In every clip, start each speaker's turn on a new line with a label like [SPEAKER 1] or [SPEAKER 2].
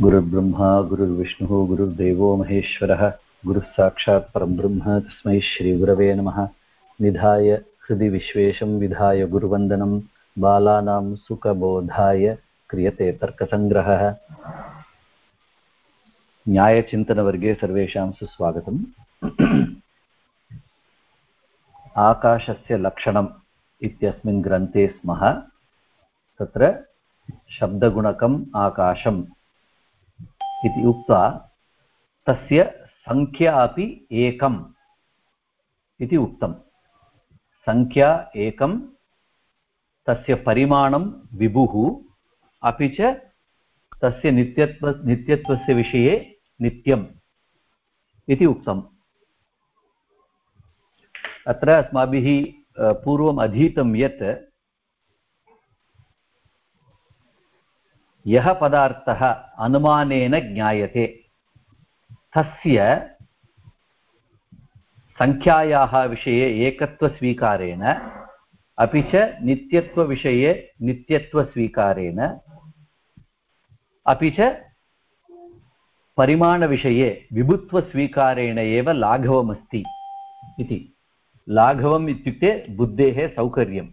[SPEAKER 1] गुरुर्ब्रह्मा, गुरुर्विष्णुः, गुरुर्देवो महेश्वरः गुरुः साक्षात् परब्रह्म तस्मै श्रीगुरवे नमः। निधाय हृदि विश्वेशं विधाय गुरुवन्दनं, बालानां सुखबोधाय क्रियते तर्कसङ्ग्रहः। न्यायचिन्तनवर्गे सर्वेषां सुस्वागतम्। आकाशस्य लक्षणम् इत्यस्मिन् ग्रन्थे स्मः। तत्र शब्दगुणकम् आकाशम्। इति उक्त्वा तस्य सङ्ख्या अपि एकम् इति उक्तम्। सङ्ख्या एकं, तस्य परिमाणं विभुः, अपि च तस्य नित्यत्व, नित्यत्वस्य विषये नित्यम् इति उक्तम्। अत्र अस्माभिः पूर्वम् अधीतं यत् यः पदार्थः अनुमानेन ज्ञायते। तस्य सङ्ख्यायाः विषये एकत्वस्वीकारेण, अपि च नित्यत्वविषये नित्यत्वस्वीकारेण, अपि च परिमाणविषये विभुत्वस्वीकारेण एव लाघवमस्ति इति। लाघवम् इत्युक्ते बुद्धेः सौकर्यं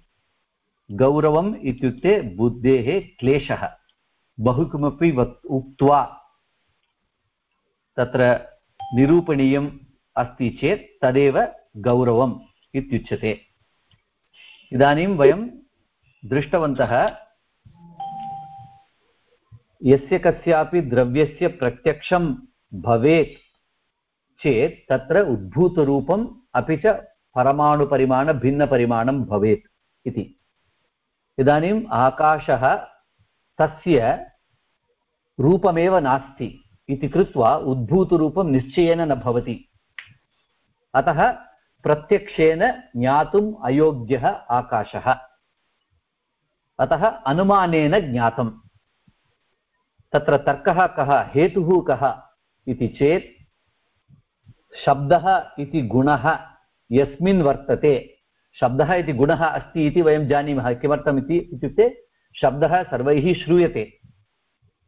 [SPEAKER 1] गौरवम् इत्युक्ते बुद्धेः क्लेशः। बहु किमपि वक् उक्त्वा तत्र निरूपणीयम् अस्ति चेत् तदेव गौरवम् इत्युच्यते। इदानीं वयं दृष्टवन्तः यस्य कस्यापि द्रव्यस्य प्रत्यक्षं भवेत् चेत् तत्र उद्भूतरूपम् अपि च परमाणुपरिमाणभिन्नपरिमाणं भवेत् इति। इदानीम् आकाशः तस्य रूपमेव नास्ति इति कृत्वा उद्भूतरूपं निश्चयेन न भवति। अतः प्रत्यक्षेन ज्ञातुम् अयोग्यः आकाशः। अतः अनुमानेन ज्ञातम्। तत्र तर्कः कः, हेतुः कः इति चेत्, शब्दः इति गुणः यस्मिन् वर्तते। शब्दः इति गुणः अस्ति इति वयं जानीमः। किमर्थम् इति इत्युक्ते, शब्दः सर्वैः श्रूयते।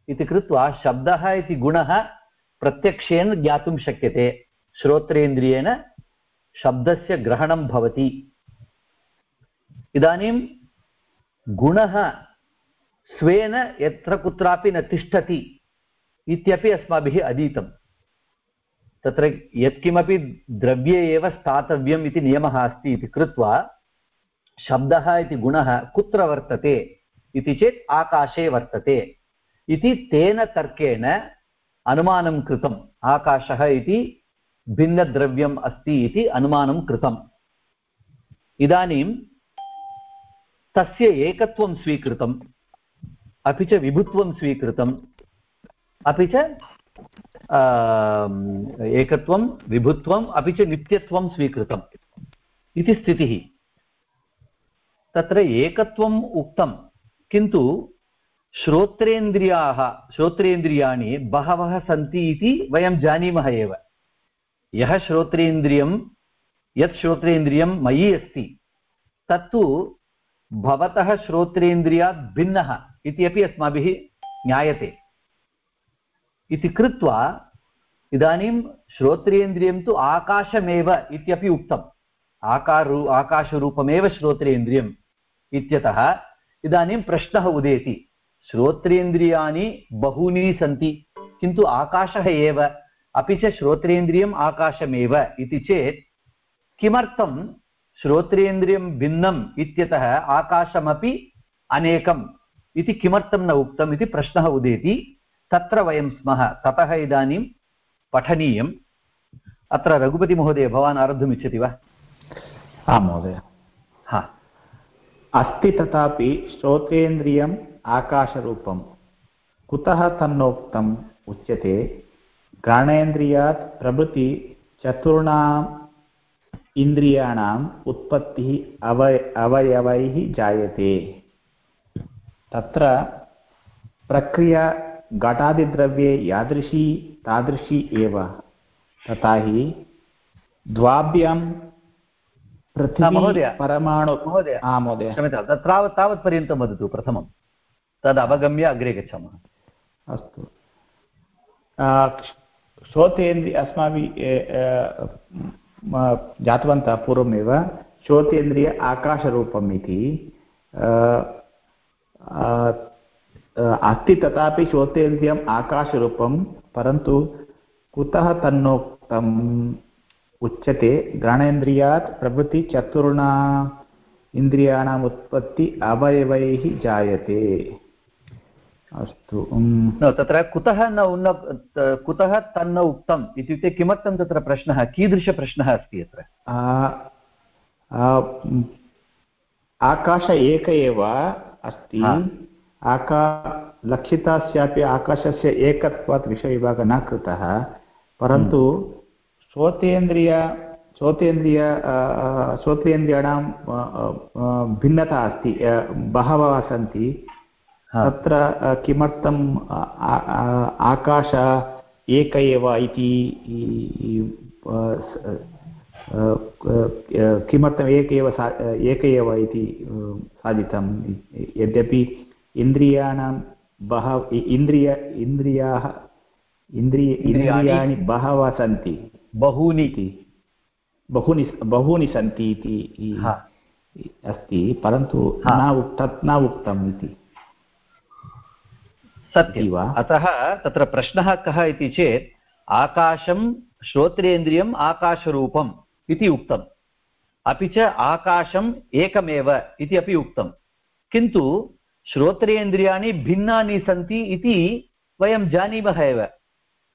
[SPEAKER 1] इति कृत्वा शब्दः इति गुणः प्रत्यक्षेन ज्ञातुं शक्यते। श्रोत्रेन्द्रियेण शब्दस्य ग्रहणं भवति। इदानीं गुणः स्वेन यत्र कुत्रापि न तिष्ठति इत्यपि अस्माभिः अधीतं। तत्र यत्किमपि द्रव्ये एव स्थातव्यम् इति नियमः अस्ति इति कृत्वा शब्दः इति गुणः कुत्र वर्तते इति चेत् आकाशे वर्तते। इति तेन तर्केण अनुमानं कृतम्। आकाशः इति भिन्नद्रव्यम् अस्ति इति अनुमानं कृतम्। इदानीं तस्य एकत्वं स्वीकृतम्, अपि च विभुत्वं स्वीकृतम्, अपि च एकत्वं, विभुत्वम्, अपि च नित्यत्वं स्वीकृतम् इति स्थितिः। तत्र एकत्वम् उक्तं किन्तु श्रोत्रेन्द्रियाः, श्रोत्रेन्द्रियाणि बहवः सन्ति इति वयं जानीमः एव। यः श्रोत्रेन्द्रियं, यत् श्रोत्रेन्द्रियं मयि अस्ति, तत्तु भवतः श्रोत्रेन्द्रियात् भिन्नः इति अपि अस्माभिः ज्ञायते। इति कृत्वा इदानीं श्रोत्रेन्द्रियं तु आकाशमेव इत्यपि उक्तम्। आकारु, आकाशरूपमेव श्रोत्रेन्द्रियम् इत्यतः इदानीं प्रश्नः उदेति। श्रोत्रेन्द्रियाणि बहूनि सन्ति किन्तु आकाशः एव अपि च श्रोत्रेन्द्रियम् आकाशमेव इति चेत् किमर्थं श्रोत्रेन्द्रियं भिन्नम् इत्यतः आकाशमपि अनेकम् इति किमर्थं न उक्तम् इति प्रश्नः उदेति तत्र वयं स्मः। ततः इदानीं पठनीयम्। अत्र रघुपतिमहोदय भवान् आरब्धुमिच्छति वा?
[SPEAKER 2] आं महोदय।
[SPEAKER 1] हा।
[SPEAKER 2] अस्ति तथापि श्रोतेन्द्रियम् आकाशरूपं कुतः तन्नोक्तम्? उच्यते। घ्राणेन्द्रियात् प्रभृति चतुर्णाम् इन्द्रियाणाम् उत्पत्तिः अवय अवयवैः जायते। तत्र प्रक्रिया घटादिद्रव्ये यादृशी तादृशी एव। तथा हि द्वाभ्यां
[SPEAKER 1] महोदय
[SPEAKER 2] परमाणु
[SPEAKER 1] महोदय क्षम्यतां तावत् तावत्पर्यन्तं वदतु प्रथमं तद् अवगम्य अग्रे गच्छामः।
[SPEAKER 2] अस्तु।
[SPEAKER 3] श्रोतेन्द्रिय अस्माभिः जातवन्तः पूर्वमेव। श्रोतेन्द्रिय आकाशरूपम् इति। अस्ति तथापि श्रोतेन्द्रियम् आकाशरूपं परन्तु कुतः तन्नोक्तम्? उच्यते। घ्राणेन्द्रियात् प्रभृति चतुर्णा इन्द्रियाणाम् उत्पत्ति अवयवैः जायते। अस्तु
[SPEAKER 1] तत्र कुतः न उन्न कुतः तन्न उक्तम्? इत्युक्ते किमर्थं तत्र प्रश्नः कीदृशप्रश्नः अस्ति अत्र?
[SPEAKER 3] आकाश एक एव अस्ति। आका लक्षितास्यापि आकाशस्य एकत्वात् विषयविभागः न कृतः। परन्तु श्रोतेन्द्रिय श्रोतेन्द्रिय श्रोतेन्द्रियाणां भिन्नता अस्ति बहवः सन्ति। तत्र किमर्थम् आकाश एक एव इति किमर्थम् एक एव सा एक एव इति साधितं यद्यपि इन्द्रियाणां बहव इन्द्रिय इन्द्रियाः इन्द्रिय इन्द्रियाणि बहवः सन्ति।
[SPEAKER 1] बहूनि। इति।
[SPEAKER 3] बहूनि बहूनि सन्ति इति अस्ति परन्तु न तत् न उक्तम् इति।
[SPEAKER 1] सत्यं वा अतः तत्र प्रश्नः कः इति चेत् आकाशं श्रोत्रेन्द्रियम् आकाशरूपम् इति उक्तम्। अपि च आकाशम् एकमेव इति अपि उक्तं किन्तु श्रोत्रेन्द्रियाणि भिन्नानि सन्ति इति वयं जानीमः एव।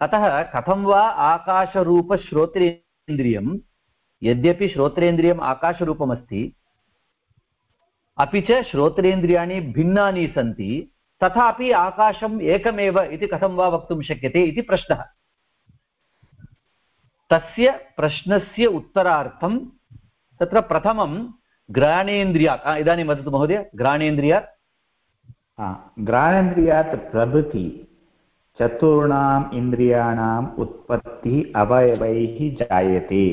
[SPEAKER 1] अतः कथं वा आकाशरूपश्रोत्रेन्द्रियं यद्यपि श्रोत्रेन्द्रियम् आकाशरूपमस्ति अपि च श्रोत्रेन्द्रियाणि भिन्नानि सन्ति तथापि आकाशम् एकमेव इति कथं वा वक्तुं शक्यते इति प्रश्नः। तस्य प्रश्नस्य उत्तरार्थं तत्र प्रथमं घ्राणेन्द्रियात् इदानीं वदतु महोदय घ्राणेन्द्रियात्
[SPEAKER 3] घ्राणेन्द्रियात् प्रभृति, चतुर्णाम् इन्द्रियाणाम् उत्पत्तिः अवयवैः जायते।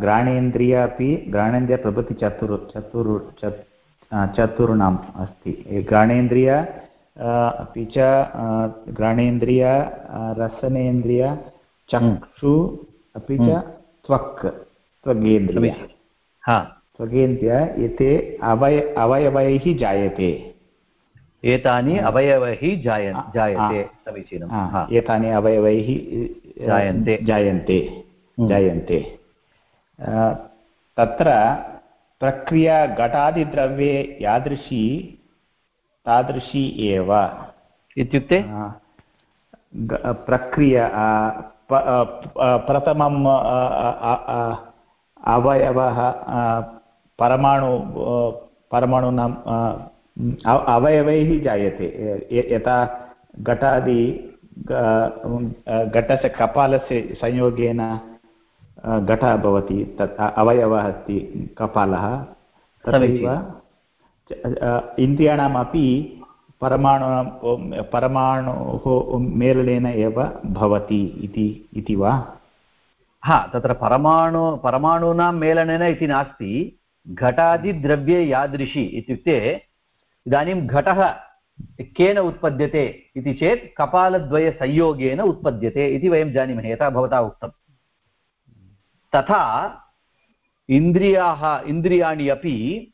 [SPEAKER 3] घ्राणेन्द्रिय अपि घ्राणेन्द्रियप्रभृति चतुर् चतुर् चतुर्णाम् अस्ति। घ्राणेन्द्रिय अपि च घ्राणेन्द्रिय रसनेन्द्रिय चक्षु अपि च त्वक् त्वगेन्द्रिय। त्वगेन्द्रिय एते अवय अवयवैः जायते।
[SPEAKER 1] एतानि अवयवैः जाय जायते
[SPEAKER 3] समीचीनम् एतानि अवयवैः जायन्ते। जायन्ते। जायन्ते। तत्र प्रक्रिया घटादिद्रव्ये यादृशी तादृशी एव।
[SPEAKER 1] इत्युक्ते?
[SPEAKER 3] प्रक्रिया प्रथमम् अवयवः परमाणु परमाणूनां अवयवैः जायते। यथा घटादि घटस्य कपालस्य संयोगेन घटः भवति तत् अवयवः अस्ति कपालः तथैव इन्द्रियाणामपि परमाणु परमाणुः मेलनेन एव भवति इति इति वा?
[SPEAKER 1] हा तत्र परमाणु परमाणूनां मेलनेन इति नास्ति घटादिद्रव्ये यादृशी इत्युक्ते इदानीं घटः केन उत्पद्यते इति चेत् कपालद्वयसंयोगेन उत्पद्यते इति वयं जानीमः यथा भवता उक्तं। तथा इन्द्रियाः इन्द्रियाणि अपि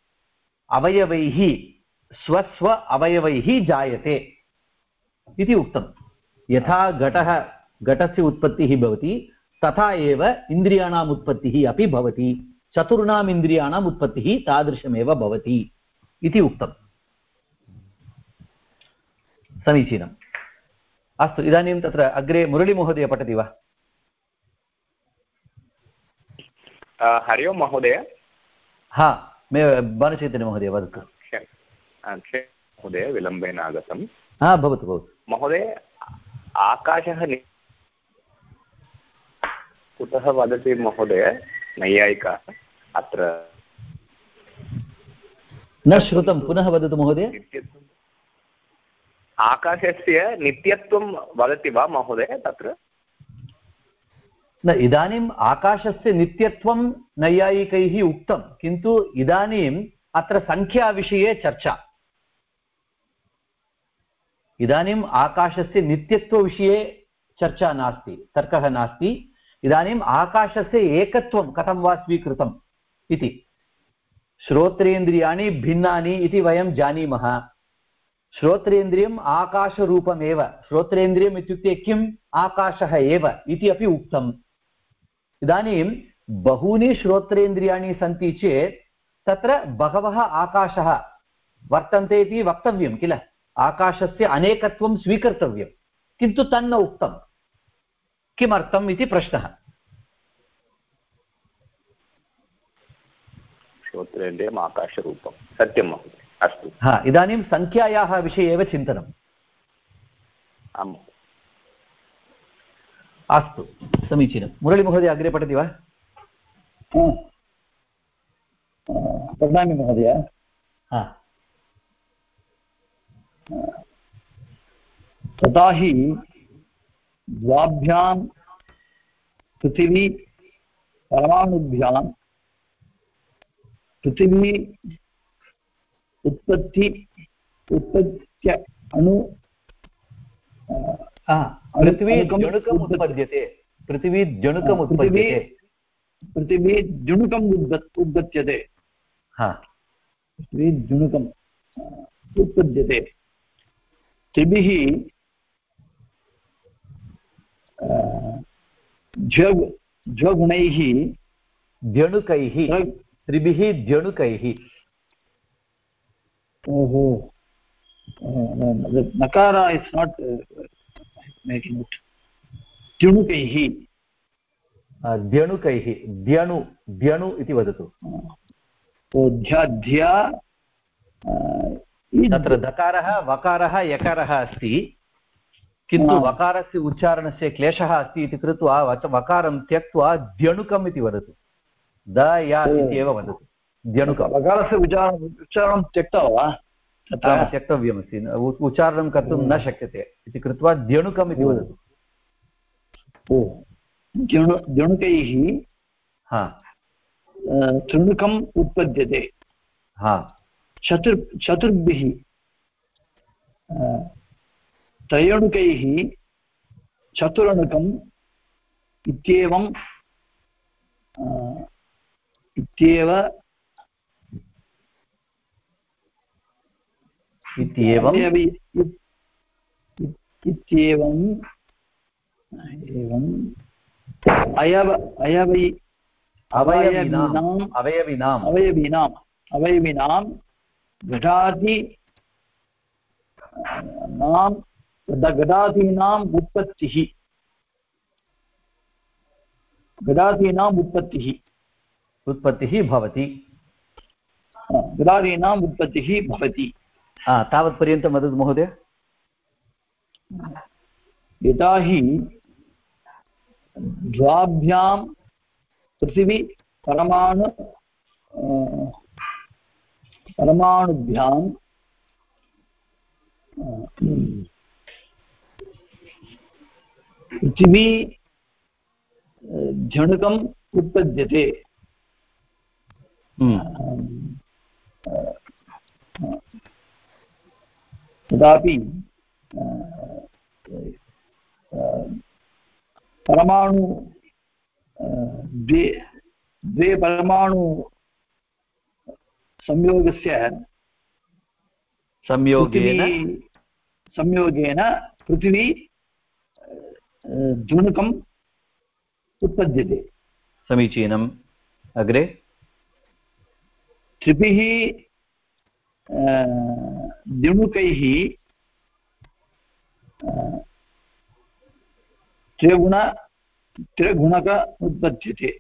[SPEAKER 1] अवयवैः, स्वस्व अवयवैः जायते इति उक्तं। यथा घटः, घटस्य उत्पत्तिः भवति, तथा एव इन्द्रियाणाम् उत्पत्तिः अपि भवति। चतुर्णाम् इन्द्रियाणाम् उत्पत्तिः तादृशमेव भवति इति उक्तम् समीचीनम्। अस्तु, इदानीं तत्र अग्रे मुरळीमहोदय पठति वा?
[SPEAKER 4] हरि ओं महोदय
[SPEAKER 1] हा मे बालचैतन्यमहोदय वदतु
[SPEAKER 4] महोदय विलम्बेन आगतं
[SPEAKER 1] हा भवतु भवतु
[SPEAKER 4] महोदय आकाशः कुतः वदति महोदय नैयायिका अत्र
[SPEAKER 1] न श्रुतं पुनः वदतु महोदय
[SPEAKER 4] आकाशस्य नित्यत्वं वदति वा महोदय तत्र
[SPEAKER 1] न इदानीम् आकाशस्य नित्यत्वं नैयायिकैः उक्तं, किन्तु इदानीम् अत्र सङ्ख्याविषये चर्चा। इदानीम् आकाशस्य नित्यत्वविषये चर्चा नास्ति, तर्कः नास्ति। इदानीम् आकाशस्य एकत्वं कथं वा स्वीकृतम् इति। श्रोत्रेन्द्रियाणि भिन्नानि इति वयं जानीमः। श्रोत्रेन्द्रियम् आकाशरूपमेव। श्रोत्रेन्द्रियम् इत्युक्ते किम्? आकाशः एव इति अपि उक्तम्। इदानीं बहूनि श्रोत्रेन्द्रियाणि सन्ति चेत् तत्र बहवः आकाशः वर्तन्ते इति वक्तव्यं किल? आकाशस्य अनेकत्वं स्वीकर्तव्यं। किन्तु तन्न उक्तं। किमर्थम् इति प्रश्नः।
[SPEAKER 5] श्रोत्रेन्द्रियम् आकाशरूपं। सत्यं महोदय। अस्तु।
[SPEAKER 1] हा इदानीं सङ्ख्यायाः विषये एव चिन्तनम्।
[SPEAKER 5] आम्
[SPEAKER 1] अस्तु समीचीनं। मुरळीमहोदय अग्रे पठति वा?
[SPEAKER 6] पठामि महोदय।
[SPEAKER 1] हा।
[SPEAKER 6] तथा हि द्वाभ्यां पृथिवी परमाणुभ्यां पृथिवी उत्पत्ति उत्पत्त्य अणु
[SPEAKER 1] पृथिवी जणुकम् उत्पद्यते पृथिवी जणुकम् उत्पद्यते
[SPEAKER 6] पृथिवी जुणुकम् उद्गत्यते पृथिवी जुणुकम् उत्पद्यते त्रिभिः ज्वग् ज्वगुणैः
[SPEAKER 1] द्यणुकैः त्रिभिः द्यणुकैः
[SPEAKER 6] ओहो नकार इस् नाट् इट् द्युणुकैः।
[SPEAKER 1] द्यणुकैः। द्यणु द्यणु इति वदतु।
[SPEAKER 6] ध्याध्या
[SPEAKER 1] तत्र दकारः वकारः यकारः अस्ति। किन्तु। वकारस्य उच्चारणस्य क्लेशः अस्ति इति कृत्वा वकारं त्यक्त्वा द्यणुकम् इति वदतु। द या। इत्येव वदतु। द्यणुकम्।
[SPEAKER 6] वकारस्य उच्चारणं त्यक्तः वा? तत्र
[SPEAKER 1] त्यक्तव्यमस्ति। उच्चारणं कर्तुं न शक्यते। इति कृत्वा द्यणुकम् इति वदतु।
[SPEAKER 6] ओ। द्युणु द्युणुकैः
[SPEAKER 1] हा।
[SPEAKER 6] तृणुकम् उत्पद्यते।
[SPEAKER 1] हा।
[SPEAKER 6] चतुर् चतुर्भिः त्रयणुकैः चतुरणुकम् इत्येवं इत्येव
[SPEAKER 1] इत्येवम्
[SPEAKER 6] इत्येवम् एवम् अयव अयवै
[SPEAKER 1] अवयविनाम्
[SPEAKER 6] अवयविनाम्
[SPEAKER 1] अवयविनाम्
[SPEAKER 6] अवयविनां घटादि नाम घटादीनाम् उत्पत्तिः घटादीनाम् उत्पत्तिः
[SPEAKER 1] उत्पत्तिः भवति
[SPEAKER 6] घटादीनाम् उत्पत्तिः भवति
[SPEAKER 1] तावत्पर्यन्तं वदतु महोदय।
[SPEAKER 6] यथा हि द्वाभ्यां पृथिवी परमाणु परमाणुभ्यां पृथिवी झणुकम् उत्पद्यते
[SPEAKER 1] हम्म,
[SPEAKER 6] तदापि परमाणु द्वे द्वे परमाणु संयोगस्य
[SPEAKER 1] संयोगेन?
[SPEAKER 6] संयोगेन पृथिवी द्युणुकम् उत्पद्यते।
[SPEAKER 1] समीचीनम्। अग्रे?
[SPEAKER 6] त्रिभिः अ, त्रिगुण त्रिगुणक उत्पद्यते।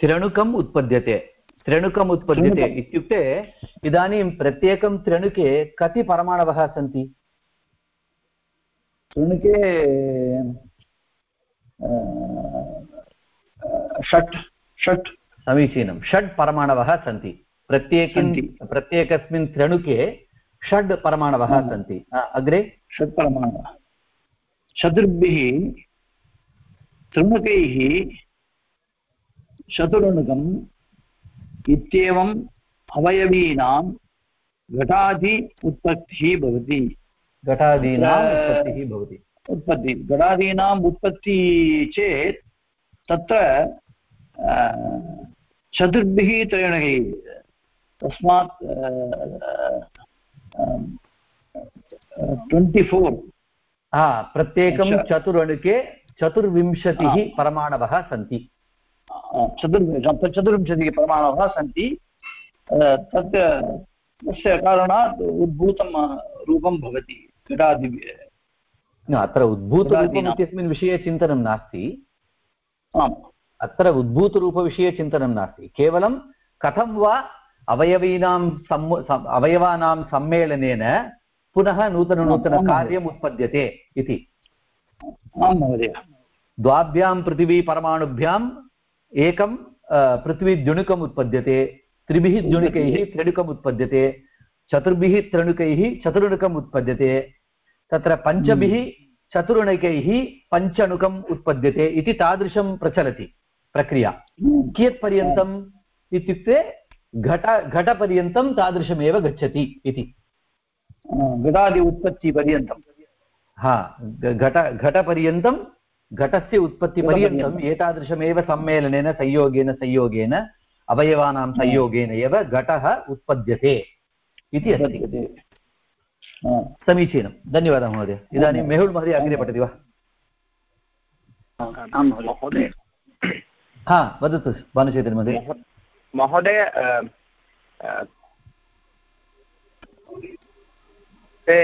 [SPEAKER 1] त्रणुकम् उत्पद्यते। त्रणुकम् उत्पद्यते इत्युक्ते इदानीं प्रत्येकं त्रणुके कति परमाणवः सन्ति?
[SPEAKER 6] त्रिणुके षट् षट्।
[SPEAKER 1] समीचीनं। षड् परमाणवः सन्ति। प्रत्येकिन् प्रत्येकस्मिन् त्रणुके षड् परमाणवः
[SPEAKER 6] हम्म।
[SPEAKER 1] सन्ति। अग्रे?
[SPEAKER 6] षट् परमाणवः। चतुर्भिः त्रिणुकैः चतुरणुकम् इत्येवम् अवयवीनां घटादि उत्पत्तिः भवति।
[SPEAKER 1] घटादीनाम् उत्पत्तिः भवति।
[SPEAKER 6] उत्पत्ति घटादीनाम् उत्पत्ति चेत् तत्र चतुर्भिः त्रयणैः तस्मात् ट्वेण्टि फोर्
[SPEAKER 1] हा प्रत्येकं
[SPEAKER 6] अच्छा।
[SPEAKER 1] चतुरणुके चतुर्विंशतिः
[SPEAKER 6] हा।
[SPEAKER 1] परमाणवः सन्ति
[SPEAKER 6] चतुर् चतुर्विंशतिः परमाणवः सन्ति अ, तत् तस्य कारणात् उद्भूतं अ, रूपं भवति घटादि
[SPEAKER 1] न, अत्र उद्भूतरूपम्
[SPEAKER 6] उदासीनाम्।
[SPEAKER 1] इत्यस्मिन् विषये चिन्तनं नास्ति
[SPEAKER 6] आम्
[SPEAKER 1] अत्र उद्भूतरूपविषये चिन्तनं नास्ति केवलं कथं वा अवयवीनां सम्मु अवयवानां सम्मेलनेन पुनः नूतननूतनकार्यम् उत्पद्यते इति।
[SPEAKER 6] महोदय।
[SPEAKER 1] द्वाभ्यां पृथिवी परमाणुभ्याम् एकं पृथ्वीद्युणुकम् उत्पद्यते त्रिभिः द्युणुकैः त्रणुकम् उत्पद्यते चतुर्भिः त्रणुकैः चतुर्णुकम् उत्पद्यते तत्र पञ्चभिः चतुर्णुकैः पञ्चणुकम् उत्पद्यते इति तादृशं प्रचलति प्रक्रिया। कियत्पर्यन्तम् इत्युक्ते घट घटपर्यन्तं तादृशमेव गच्छति इति।
[SPEAKER 6] घटादि उत्पत्तिपर्यन्तं।
[SPEAKER 1] हा घट घटपर्यन्तं घटस्य उत्पत्तिपर्यन्तम् एतादृशमेव सम्मेलनेन संयोगेन संयोगेन अवयवानां संयोगेन एव घटः उत्पद्यते इति अस्ति। समीचीनं। धन्यवादः महोदय। इदानीं मेहुल् महोदय अग्रे पठति वा? हा वदतु भानुचैतन्य महोदय
[SPEAKER 5] महोदय ते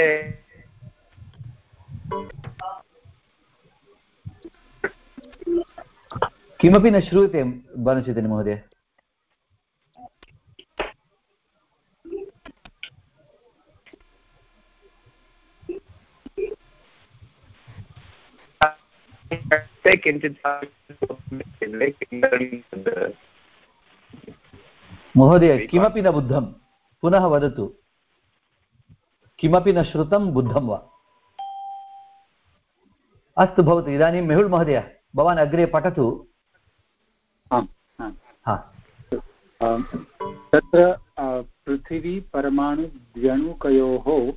[SPEAKER 1] किमपि न श्रूयते भानुचैतन्य महोदय?
[SPEAKER 5] किञ्चित्
[SPEAKER 1] महोदय किमपि न बुद्धं। पुनः वदतु। किमपि न श्रुतं बुद्धं वा? अस्तु भवतु इदानीं मेहुल् महोदय भवान् अग्रे पठतु।
[SPEAKER 7] आम्
[SPEAKER 1] हा।
[SPEAKER 7] तत्र पृथिवी परमाणुद्व्यणुकयोः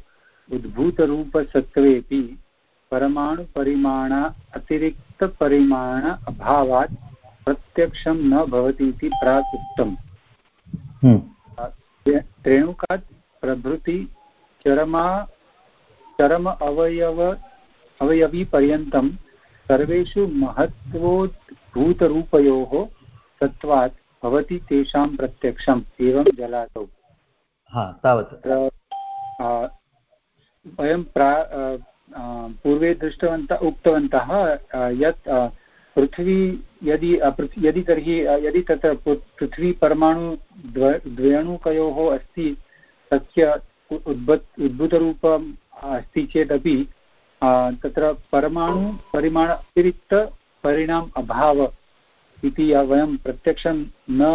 [SPEAKER 7] उद्भूतरूपसत्त्वेपि परमाणुपरिमाण अतिरिक्तपरिमाण अभावात् प्रत्यक्षं न भवति इति प्राक् उक्तम्। त्रेणुकात् प्रभृति चरमा चरम अवयव अवयवीपर्यन्तं सर्वेषु महत्त्वोद्भूतरूपयोः सत्त्वात् भवति तेषां प्रत्यक्षम् एवं जलातौ
[SPEAKER 1] हा तावत्।
[SPEAKER 7] वयं प्रा पूर्वे दृष्टवन्तः उक्तवन्तः यत् पृथ्वी यदि यदि तर्हि यदि तत्र पृथ्वी परमाणु द्व द्व्यणुकयोः अस्ति तस्य उद्भत् उद्भूतरूपम् अस्ति चेदपि तत्र परमाणु परिमाण अतिरिक्तपरिणाम अभाव इति वयं प्रत्यक्षं न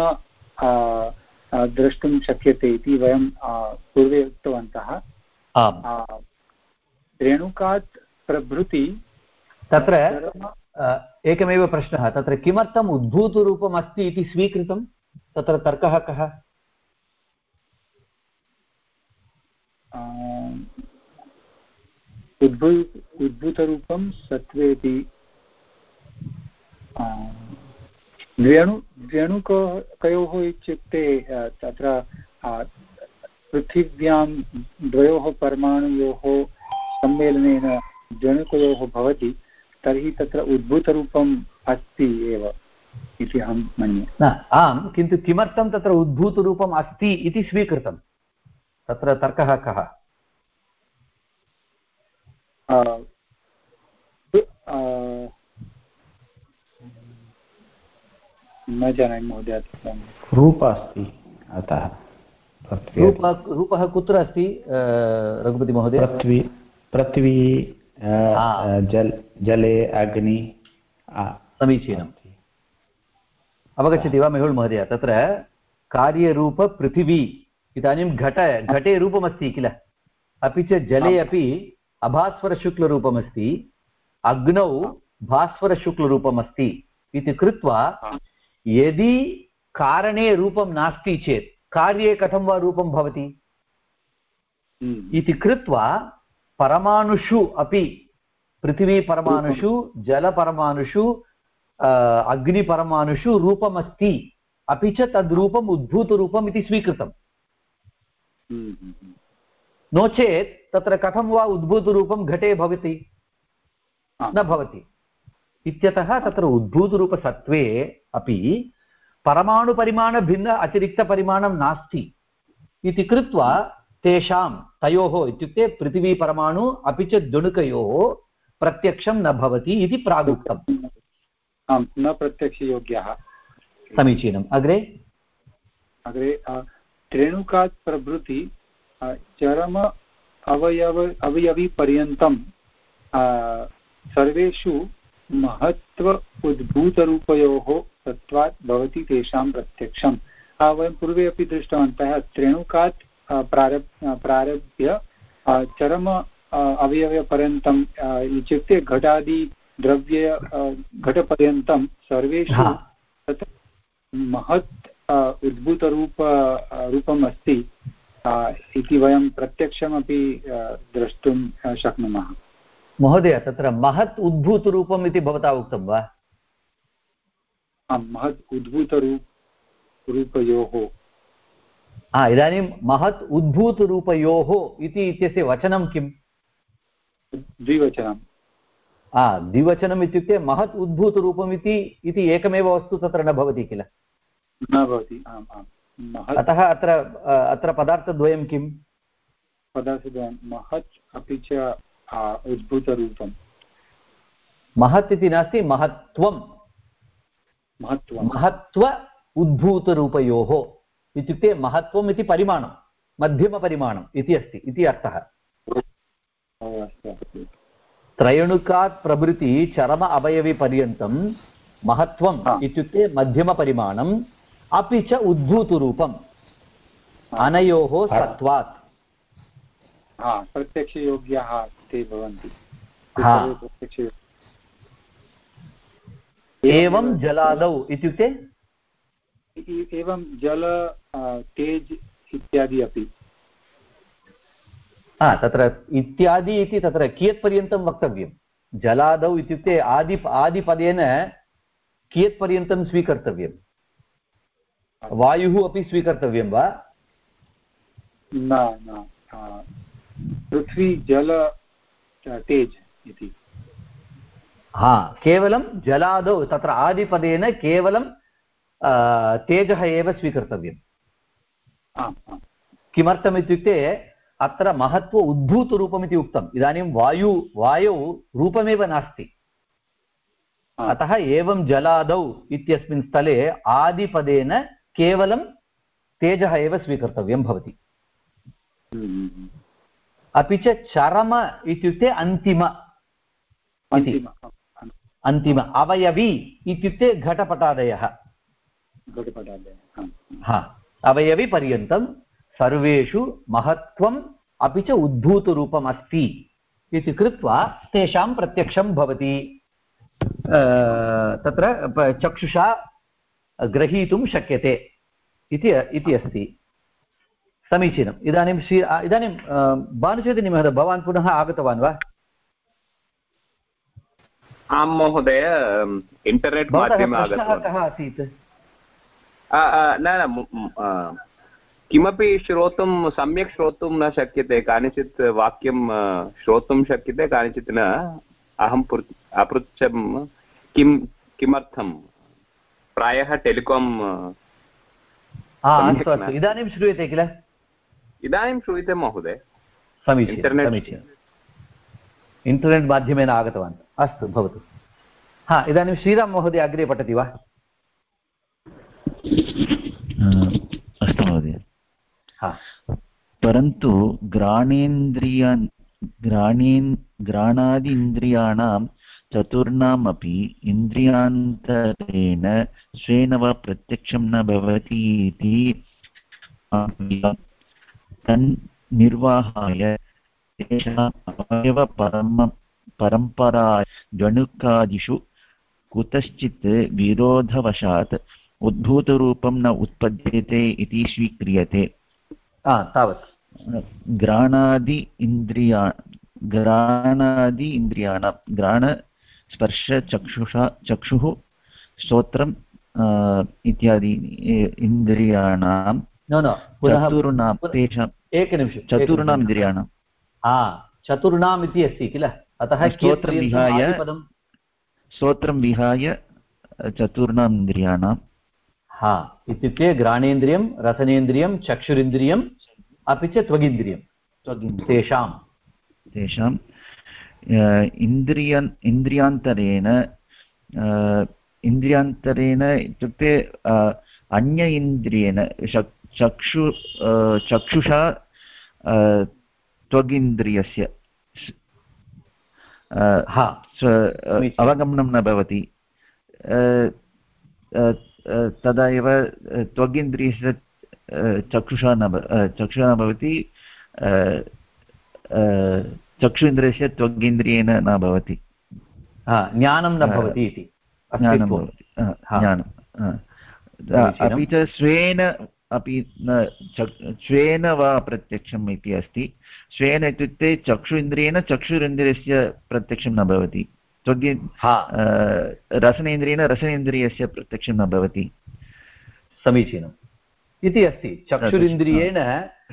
[SPEAKER 7] द्रष्टुं शक्यते इति वयं पूर्वे उक्तवन्तः। रेणुकात् प्रभृति
[SPEAKER 1] तत्र एकमेव प्रश्नः, तत्र किमर्थम् उद्भूतरूपम् अस्ति इति स्वीकृतं? तत्र तर्कः कः?
[SPEAKER 7] उद्भू, उद्भूतरूपं सत्त्वेति द्व्यणु, द्व्यणुकयोः इत्युक्ते तत्र पृथिव्यां द्वयोः परमाणुयोः सम्मेलनेन द्व्यणुकयोः भवति। तर्हि तत्र उद्भूतरूपम् अस्ति एव इति अहं मन्ये।
[SPEAKER 1] न आम् किन्तु किमर्थं तत्र उद्भूतरूपम् अस्ति इति स्वीकृतं तत्र तर्कः कः?
[SPEAKER 7] न जानामि महोदय
[SPEAKER 2] रूप अस्ति अतः पृथ्वी।
[SPEAKER 1] रूपः रूपः कुत्र अस्ति रघुपतिमहोदय
[SPEAKER 2] पृथ्वी पृथ्वी जल जले अग्नि
[SPEAKER 1] समीचीनम्। अवगच्छति वा मेहुल् महोदय? तत्र कार्यरूपपृथिवी इदानीं घट घटे रूपमस्ति किल? अपि च जले अपि अभास्वरशुक्लरूपमस्ति अग्नौ भास्वरशुक्लरूपमस्ति इति कृत्वा यदि कारणे रूपं नास्ति चेत् कार्ये कथं वा रूपं भवति?
[SPEAKER 7] हम्म।
[SPEAKER 1] इति कृत्वा परमाणुषु अपि पृथिवीपरमाणुषु जलपरमाणुषु अग्निपरमाणुषु रूपमस्ति अपि च तद्रूपम् उद्भूतरूपम् इति स्वीकृतम्। नो चेत् तत्र कथं वा उद्भूतरूपं घटे भवति? न भवति। इत्यतः तत्र उद्भूतरूपसत्त्वे अपि परमाणुपरिमाणभिन्न अतिरिक्तपरिमाणं नास्ति। इति कृत्वा तेषां तयोः इत्युक्ते पृथिवीपरमाणु अपि च दुणुकयोः प्रत्यक्षं न भवति इति प्रागुक्तम्।
[SPEAKER 7] आम् न प्रत्यक्षयोग्यः।
[SPEAKER 1] समीचीनम्। अग्रे?
[SPEAKER 7] अग्रे त्रेणुकात् प्रभृति चरम अवयव अवयविपर्यन्तं सर्वेषु महत्त्व उद्भूतरूपयोः तत्त्वात् भवति तेषां प्रत्यक्षम्। वयं पूर्वे अपि दृष्टवन्तः त्रेणुकात् प्रारब् प्रारभ्य चरम अवयवपर्यन्तम् इत्युक्ते घटादि द्रव्य घटपर्यन्तं सर्वेषु तत् महत् उद्भूतरूप रूपम् अस्ति इति वयं प्रत्यक्षमपि द्रष्टुं शक्नुमः।
[SPEAKER 1] महोदय तत्र महत् उद्भूतरूपम् इति भवता उक्तं वा?
[SPEAKER 7] महत् उद्भूतरूप रूपयोः
[SPEAKER 1] हा इदानीं महत् उद्भूतरूपयोः इति इत्यस्य वचनं किम्?
[SPEAKER 7] द्विवचनं
[SPEAKER 1] हा द्विवचनम् इत्युक्ते महत् उद्भूतरूपम् इति एकमेव वस्तु तत्र न भवति किल?
[SPEAKER 7] न भवति आम् आम्।
[SPEAKER 1] अतः अत्र अत्र पदार्थद्वयं किम्?
[SPEAKER 7] पदार्थद्वयं महत् अपि च उद्भूतरूपं
[SPEAKER 1] महत् इति नास्ति महत्त्वं
[SPEAKER 7] महत्त्वं
[SPEAKER 1] महत्त्व उद्भूतरूपयोः। इत्युक्ते महत्त्वम् इति परिमाणं मध्यमपरिमाणम् इति अस्ति इति अर्थः। त्रयणुकात् प्रभृति चरम अवयविपर्यन्तं महत्त्वम् इत्युक्ते मध्यमपरिमाणं अपि च उद्भूतरूपम्। अनयोः सत्त्वात्
[SPEAKER 7] प्रत्यक्षयोग्याः ते भवन्ति।
[SPEAKER 1] एवं जलादौ इत्युक्ते
[SPEAKER 7] एवं जल तेज् इत्यादि अपि।
[SPEAKER 1] तत्र इत्यादि इति तत्र कियत्पर्यन्तं वक्तव्यं? जलादौ इत्युक्ते आदि आदिपदेन कियत्पर्यन्तं स्वीकर्तव्यम् वायुः अपि स्वीकर्तव्यं वा?
[SPEAKER 7] न न पृथ्वी जल तेज् इति।
[SPEAKER 1] हा केवलं जलादौ तत्र आदिपदेन केवलं तेजः एव स्वीकर्तव्यम् किमर्थमित्युक्ते अत्र महत्त्व उद्भूतरूपमिति उक्तम् इदानीं वायु वायौ रूपमेव नास्ति अतः एवं जलादौ इत्यस्मिन् स्थले आदिपदेन केवलं तेजः एव स्वीकर्तव्यं भवति अपि च चरम इत्युक्ते अन्तिम अन्तिम अवयवी इत्युक्ते घटपटादयः हा अवयविपर्यन्तं सर्वेषु महत्त्वम् अपि च उद्भूतरूपम् अस्ति इति कृत्वा तेषां प्रत्यक्षं भवति। तत्र चक्षुषा ग्रहीतुं शक्यते इति इति अस्ति। समीचीनम्। इदानीं श्री इदानीं भानुचैतन्य महोदय भवान् पुनः आगतवान् वा?
[SPEAKER 5] आं महोदय इण्टर्नेट् माध्यमे
[SPEAKER 1] कः आसीत्?
[SPEAKER 5] न न किमपि श्रोतुं सम्यक् श्रोतुं न शक्यते कानिचित् वाक्यं श्रोतुं शक्यते कानिचित् न अहं अपृच्छं किं किमर्थं? प्रायः टेलिकाम्
[SPEAKER 1] अस्तु अस्तु इदानीं श्रूयते किल?
[SPEAKER 5] इदानीं श्रूयते महोदय।
[SPEAKER 1] समीचीनं समीचीनम् इण्टर्नेट् माध्यमेन आगतवान्। अस्तु भवतु। हा इदानीं श्रीराम् महोदय अग्रे पठति वा?
[SPEAKER 2] अस्तु महोदय परन्तु घ्राणेन्द्रियान् घ्राणेन् घ्राणादीन्द्रियाणां चतुर्णामपि इन्द्रियान्तरेण स्वेन वा प्रत्यक्षं न भवति इति तेषाम् अवयवपरम परम्परा जणुकादिषु कुतश्चित् विरोधवशात् उद्भूतरूपं न उत्पद्यते इति स्वीक्रियते।
[SPEAKER 1] तावत्।
[SPEAKER 2] घ्राणादि इन्द्रिया घ्राणादि इन्द्रियाणां घ्राणस्पर्शचक्षुषा चक्षुः श्रोत्रम् इत्यादि इन्द्रियाणां
[SPEAKER 1] न न
[SPEAKER 2] चतुर्णां तेषां
[SPEAKER 1] एकनिमिषं
[SPEAKER 2] चतुर्णाम् इन्द्रियाणां।
[SPEAKER 1] हा चतुर्णाम् इति अस्ति किल? अतः कियत्
[SPEAKER 2] विहाय श्रोत्रं विहाय चतुर्णाम् इन्द्रियाणां।
[SPEAKER 1] हा इत्युक्ते घ्राणेन्द्रियं रसनेन्द्रियं चक्षुरिन्द्रियम् अपि च त्वगिन्द्रियं। तेषां
[SPEAKER 2] तेषां इन्द्रियन् इन्द्रियान्तरेण इन्द्रियान्तरेण इत्युक्ते अन्य इन्द्रियेण चक्षु चक्षुषा त्वगिन्द्रियस्य
[SPEAKER 1] हा।
[SPEAKER 2] अवगमनं न भवति। तदा एव त्वगिन्द्रियस्य चक्षुषा न चक्षुषा न भवति चक्षु इन्द्रियस्य त्वगिन्द्रियेण न भवति।
[SPEAKER 1] ज्ञानं न भवति इति।
[SPEAKER 2] ज्ञानं भवति। ज्ञानम् अपि च स्वेन अपि न स्वेन वा प्रत्यक्षम् इति अस्ति। स्वेन इत्युक्ते चक्षु इन्द्रियेण चक्षुरिन्द्रियस्य प्रत्यक्षं न भवति। त्वग् रसनेन्द्रियेण रसनेन्द्रियस्य प्रत्यक्षं न भवति।
[SPEAKER 1] समीचीनम्। इति अस्ति। चक्षुरिन्द्रियेण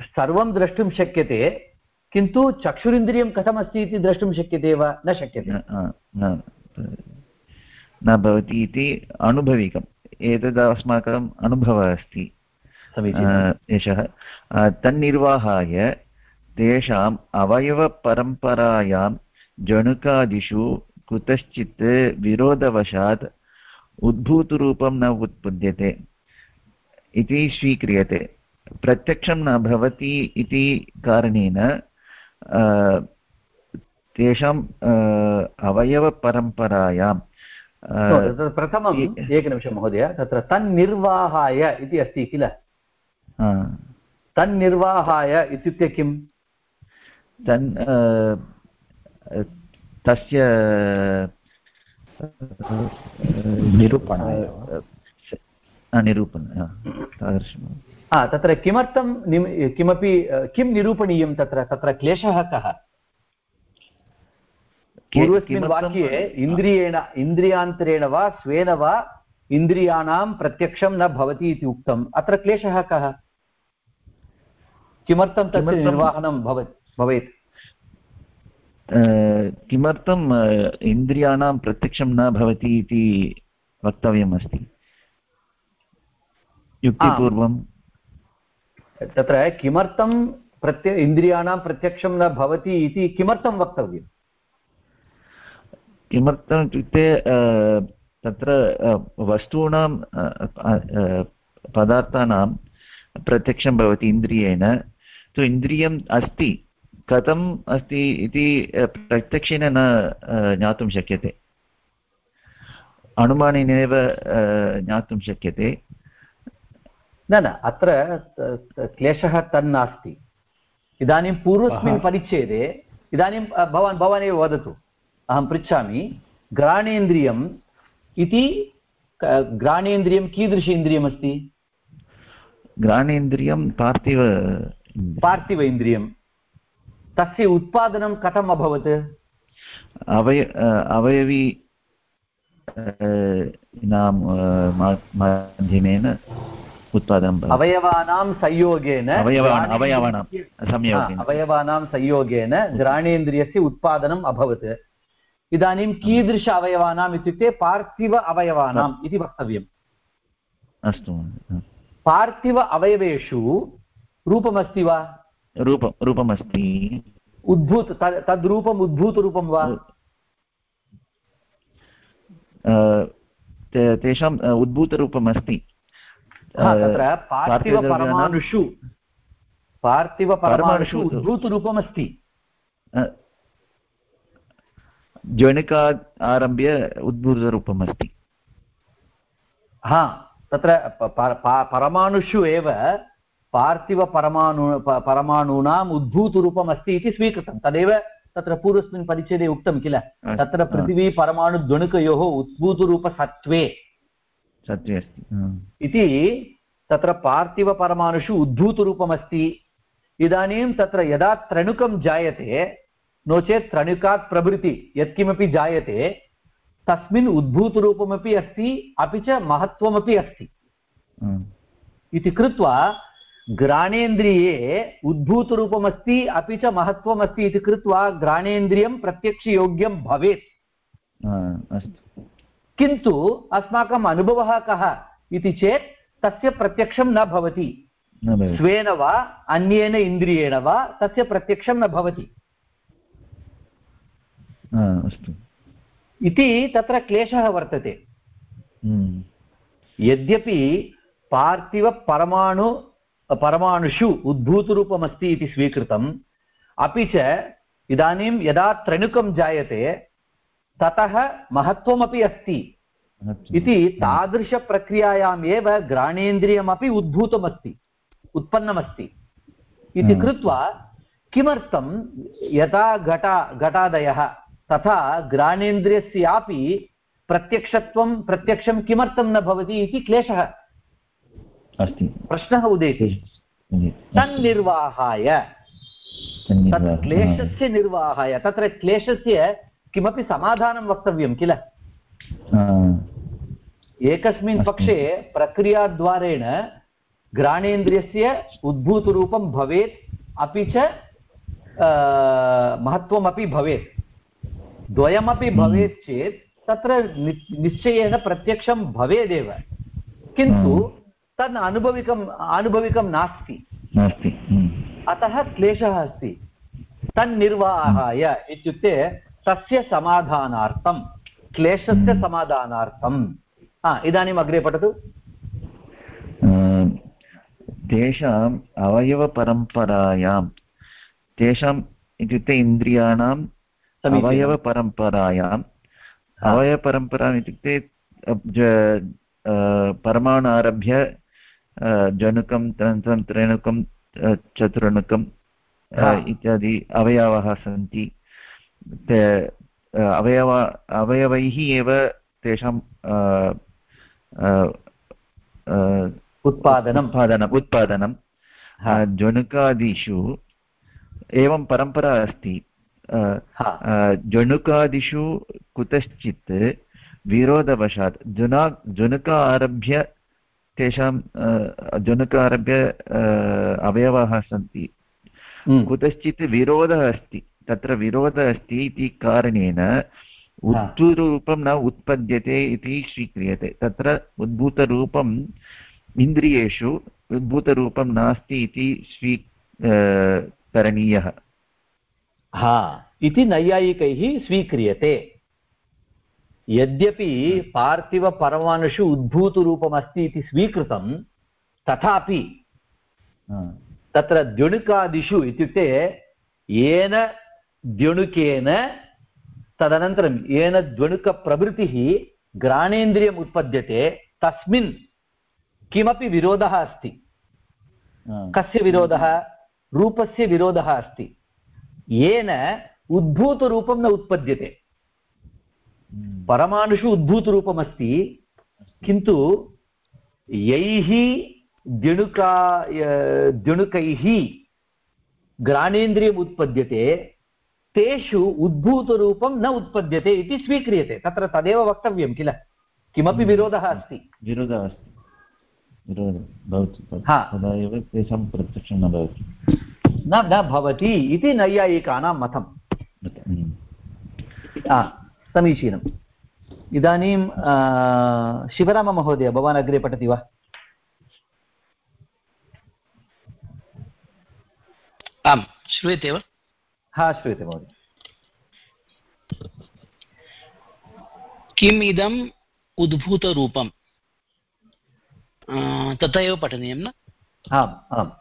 [SPEAKER 1] सर्वं द्रष्टुं शक्यते किन्तु चक्षुरिन्द्रियं कथमस्ति इति द्रष्टुं शक्यते वा? न शक्यते।
[SPEAKER 2] न भवति इति अनुभविकम्। एतद् अस्माकम् अनुभवः अस्ति। एषः तन्निर्वाहाय तेषाम् अवयवपरम्परायां जणुकादिषु कुतश्चित् विरोधवशात् उद्भूतरूपं न उत्पद्यते इति स्वीक्रियते। प्रत्यक्षं न भवति इति कारणेन तेषाम् अवयवपरम्परायां
[SPEAKER 1] प्रथमम् एकनिमिषं महोदय तत्र तन्निर्वाहाय इति अस्ति किल? तन्निर्वाहाय इत्युक्ते किम्?
[SPEAKER 2] तन् तस्य
[SPEAKER 6] निरूपणाय
[SPEAKER 2] निरूपण तादृशं
[SPEAKER 1] तत्र किमर्थं किमपि किं निरूपणीयं तत्र? तत्र क्लेशः कः? पूर्वस्मिन् वाक्ये इन्द्रियेण इन्द्रियान्तरेण वा स्वेन वा इन्द्रियाणां प्रत्यक्षं न भवति इति उक्तम्। अत्र क्लेशः कः? किमर्थं तस्य निर्वहणं भवत्?
[SPEAKER 2] किमर्थम् इन्द्रियाणां प्रत्यक्षं न भवति इति वक्तव्यमस्ति? युक्तिपूर्वं
[SPEAKER 1] तत्र किमर्थं प्रत्य इन्द्रियाणां प्रत्यक्षं न भवति इति किमर्थं वक्तव्यम्?
[SPEAKER 2] किमर्थम् इत्युक्ते तत्र वस्तूनां पदार्थानां प्रत्यक्षं भवति इन्द्रियेण। तु इन्द्रियम् अस्ति। कथम् अस्ति इति प्रत्यक्षेन न ज्ञातुं शक्यते। अनुमानेनैव ज्ञातुं शक्यते।
[SPEAKER 1] न न अत्र क्लेशः तन्नास्ति इदानीं पूर्वस्मिन् परिच्छेदे इदानीं भवान् भवान् एव वदतु। अहं पृच्छामि घ्राणेन्द्रियम् इति घ्राणेन्द्रियं कीदृश इन्द्रियमस्ति?
[SPEAKER 2] घ्राणेन्द्रियं पार्थिव
[SPEAKER 1] पार्थिव इन्द्रियं तस्य उत्पादनं कथम् अभवत्?
[SPEAKER 2] अवय अवयवी माध्यमेन उत्पादनम्
[SPEAKER 1] अवयवानां संयोगेन
[SPEAKER 2] अवयवानां संयोगेन।
[SPEAKER 1] अवयवानां संयोगेन घ्राणेन्द्रियस्य उत्पादनम् अभवत्। इदानीं कीदृश अवयवानाम् इत्युक्ते पार्थिव अवयवानाम् इति वक्तव्यम्।
[SPEAKER 2] अस्तु
[SPEAKER 1] पार्थिव अवयवेषु रूपमस्ति वा?
[SPEAKER 2] रूप रूपमस्ति।
[SPEAKER 1] उद्भूत तद्रूपम् उद्भूतरूपं वा?
[SPEAKER 2] तेषाम् उद्भूतरूपम् अस्ति
[SPEAKER 1] तत्र पार्थिवपरमाणुषु पार्थिवपरमाणुषु उद्भूतरूपमस्ति।
[SPEAKER 2] जणिकात् आरभ्य उद्भूतरूपम् अस्ति
[SPEAKER 1] हा तत्र परमाणुषु एव पार्थिवपरमाणु परमाणूनाम् उद्भूतरूपम् अस्ति इति स्वीकृतं। तदेव तत्र पूर्वस्मिन् परिच्छेदे उक्तं किल? तत्र पृथिवी परमाणुद्वणुकयोः उद्भूतरूपसत्त्वे।
[SPEAKER 2] सत्त्वे अस्ति।
[SPEAKER 1] इति तत्र पार्थिवपरमाणुषु उद्भूतरूपमस्ति। इदानीं तत्र यदा त्रणुकं जायते नो चेत् त्रणुकात् प्रभृति यत्किमपि जायते तस्मिन् उद्भूतरूपमपि अस्ति अपि च महत्त्वमपि अस्ति। इति कृत्वा घ्राणेन्द्रिये उद्भूतरूपमस्ति अपि च महत्त्वमस्ति इति कृत्वा घ्राणेन्द्रियं प्रत्यक्षयोग्यं भवेत्।
[SPEAKER 2] अस्तु।
[SPEAKER 1] किन्तु अस्माकम् अनुभवः कः इति चेत् तस्य प्रत्यक्षं न भवति। स्वेन वा अन्येन इन्द्रियेण वा तस्य प्रत्यक्षं न भवति।
[SPEAKER 2] अस्तु।
[SPEAKER 1] इति तत्र क्लेशः वर्तते।
[SPEAKER 2] हम्म।
[SPEAKER 1] यद्यपि पार्थिवपरमाणु परमाणुषु उद्भूतरूपमस्ति इति स्वीकृतम्। अपि च इदानीं यदा त्रणुकं जायते ततः महत्त्वमपि अस्ति। इति तादृशप्रक्रियायाम् एव घ्राणेन्द्रियमपि उद्भूतमस्ति उत्पन्नमस्ति। इति कृत्वा किमर्थं यथा घटा घटादयः तथा घ्राणेन्द्रियस्यापि प्रत्यक्षत्वं प्रत्यक्षं किमर्थं न भवति इति क्लेशः।
[SPEAKER 2] अस्ति।
[SPEAKER 1] प्रश्नः उदेति। तन्निर्वाहाय। क्लेशस्य निर्वाहाय। तत्र क्लेशस्य किमपि समाधानं वक्तव्यं किल? एकस्मिन् पक्षे प्रक्रियाद्वारेण घ्राणेन्द्रियस्य उद्भूतरूपं भवेत् अपि च महत्त्वमपि भवेत्। द्वयमपि हम्म। भवेत् चेत् तत्र निश्चयेन प्रत्यक्षं भवेदेव। किन्तु हम्म। तद् अनुभविकम् अनुभविकं नास्ति।
[SPEAKER 2] नास्ति। हम्म।
[SPEAKER 1] अतः क्लेशः अस्ति। तन्निर्वाहाय इत्युक्ते तस्य समाधानार्थं क्लेशस्य समाधानार्थं। इदानीम् अग्रे पठतु।
[SPEAKER 2] तेषाम् अवयवपरम्परायां तेषाम् इत्युक्ते इन्द्रियाणाम् अवयवपरम्परायाम् अवयवपरम्पराम् इत्युक्ते परमाणु आरभ्य जनुकं तदनन्तरं त्रेणुकं चतुर्णुकम् इत्यादि अवयवाः सन्ति। ते अवयव अवयवैः एव तेषां
[SPEAKER 1] उत्पादनम्।
[SPEAKER 2] उत्पादनम् उत्पादनं जनुकादिषु एवं परम्परा अस्ति। जनुकादिषु कुतश्चित् विरोधवशात् जुना जुनुका आरभ्य तेषां जुनुका आरभ्य अवयवाः सन्ति। हम्म। कुतश्चित् विरोधः अस्ति। तत्र विरोधः अस्ति इति कारणेन उद्भूतरूपं न उत्पद्यते इति स्वीक्रियते। तत्र उद्भूतरूपम् इन्द्रियेषु उद्भूतरूपं नास्ति इति स्वी करणीयः।
[SPEAKER 1] हा इति नैयायिकैः स्वीक्रियते। यद्यपि पार्थिवपरमाणुषु उद्भूतरूपमस्ति इति स्वीकृतं तथापि तत्र द्युणुकादिषु इत्युक्ते येन द्युणुकेन तदनन्तरं येन द्वणुकप्रभृतिः घ्राणेन्द्रियम् उत्पद्यते तस्मिन् किमपि विरोधः अस्ति। कस्य विरोधः? रूपस्य विरोधः अस्ति। येन उद्भूतरूपं न उत्पद्यते। परमाणुषु उद्भूतरूपमस्ति किन्तु यैः द्यणुका द्यणुकैः घ्राणेन्द्रियम् उत्पद्यते तेषु उद्भूतरूपं न उत्पद्यते इति स्वीक्रियते तत्र तदेव वक्तव्यं किल? किमपि हम्म। विरोधः अस्ति।
[SPEAKER 2] विरोधः अस्ति। विरोधः भवति तदा एव तेषां प्रत्यक्षं न भवति।
[SPEAKER 1] न न भवति इति नैयायिकानां मतं समीचीनम्। इदानीं शिवराममहोदय भवान् अग्रे पठति वा?
[SPEAKER 8] आम् श्रूयते वा?
[SPEAKER 1] हा श्रूयते महोदय।
[SPEAKER 8] किम् इदम् उद्भूतरूपं तथा एव पठनीयं न?
[SPEAKER 1] आम् आम्।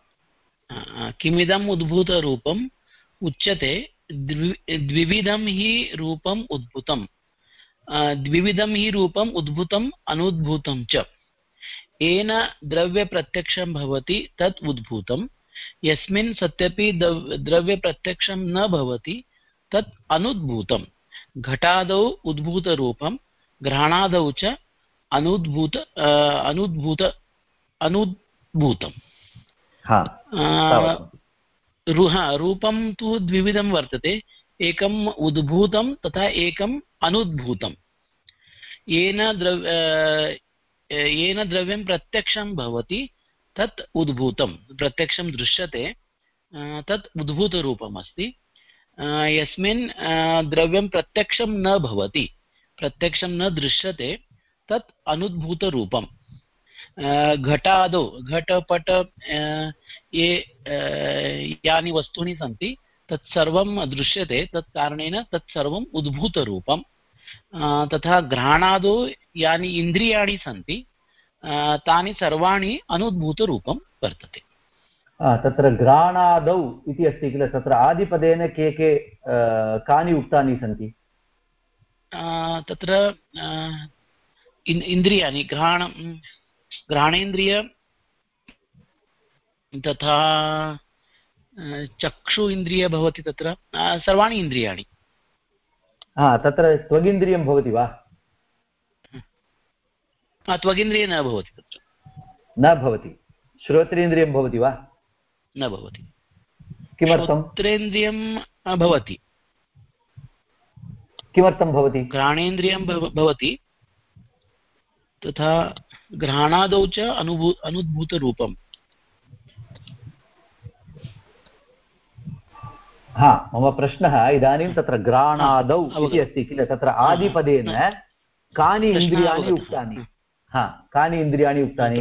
[SPEAKER 8] किमिदम् उद्भूतरूपम्? उच्यते। द्विविधं हि रूपम् उद्भूतं द्विविधं हि रूपम् उद्भूतम् अनुद्भूतं च। येन द्रव्यप्रत्यक्षं भवति तत् उद्भूतं यस्मिन् सत्यपि द्रव्यप्रत्यक्षं न भवति तत् अनुद्भूतं घटादौ उद्भूतरूपं घ्राणादौ च अनुद्भूत अनुद्भूत अनुद्भूतम्। रूपं तु द्विविधं वर्तते। एकम् उद्भूतं तथा एकम् अनुद्भूतं। येन द्रव्य येन द्रव्यं प्रत्यक्षं भवति, तत् उद्भूतं। प्रत्यक्षं दृश्यते तत् उद्भूतरूपम् अस्ति यस्मिन् द्रव्यं प्रत्यक्षं न भवति, प्रत्यक्षं न दृश्यते, तत् अनुद्भूतरूपम्। घटादौ घटपट ये यानि वस्तूनि सन्ति तत्सर्वं दृश्यते तत् कारणेन तत्सर्वम् उद्भूतरूपं तथा घ्राणादौ यानि इन्द्रियाणि सन्ति तानि सर्वाणि अनुद्भूतरूपं वर्तते।
[SPEAKER 1] तत्र घ्राणादौ इति अस्ति किल? तत्र आदिपदेन के के कानि उक्तानि सन्ति?
[SPEAKER 8] तत्र इन्द्रियाणि घ्राण घ्राणेन्द्रिय तथा चक्षु इन्द्रिय भवति तत्र सर्वाणि इन्द्रियाणि।
[SPEAKER 1] हा तत्र त्वगिन्द्रियं भवति वा?
[SPEAKER 8] त्वगिन्द्रिय न भवति तत्र।
[SPEAKER 1] न भवति। श्रोत्रेन्द्रियं भवति वा?
[SPEAKER 8] न भवति।
[SPEAKER 1] किमर्थं
[SPEAKER 8] श्रोत्रेन्द्रियं भवति।
[SPEAKER 1] किमर्थं भवति?
[SPEAKER 8] घ्राणेन्द्रियं भवति। तथा घ्राणादौ च अनुभू अनुद्भूतरूपम्
[SPEAKER 1] हा मम प्रश्नः इदानीं तत्र घ्राणादौ इति अस्ति किल? तत्र आदिपदेन कानि इन्द्रियाणि उक्तानि? हा कानि इन्द्रियाणि उक्तानि?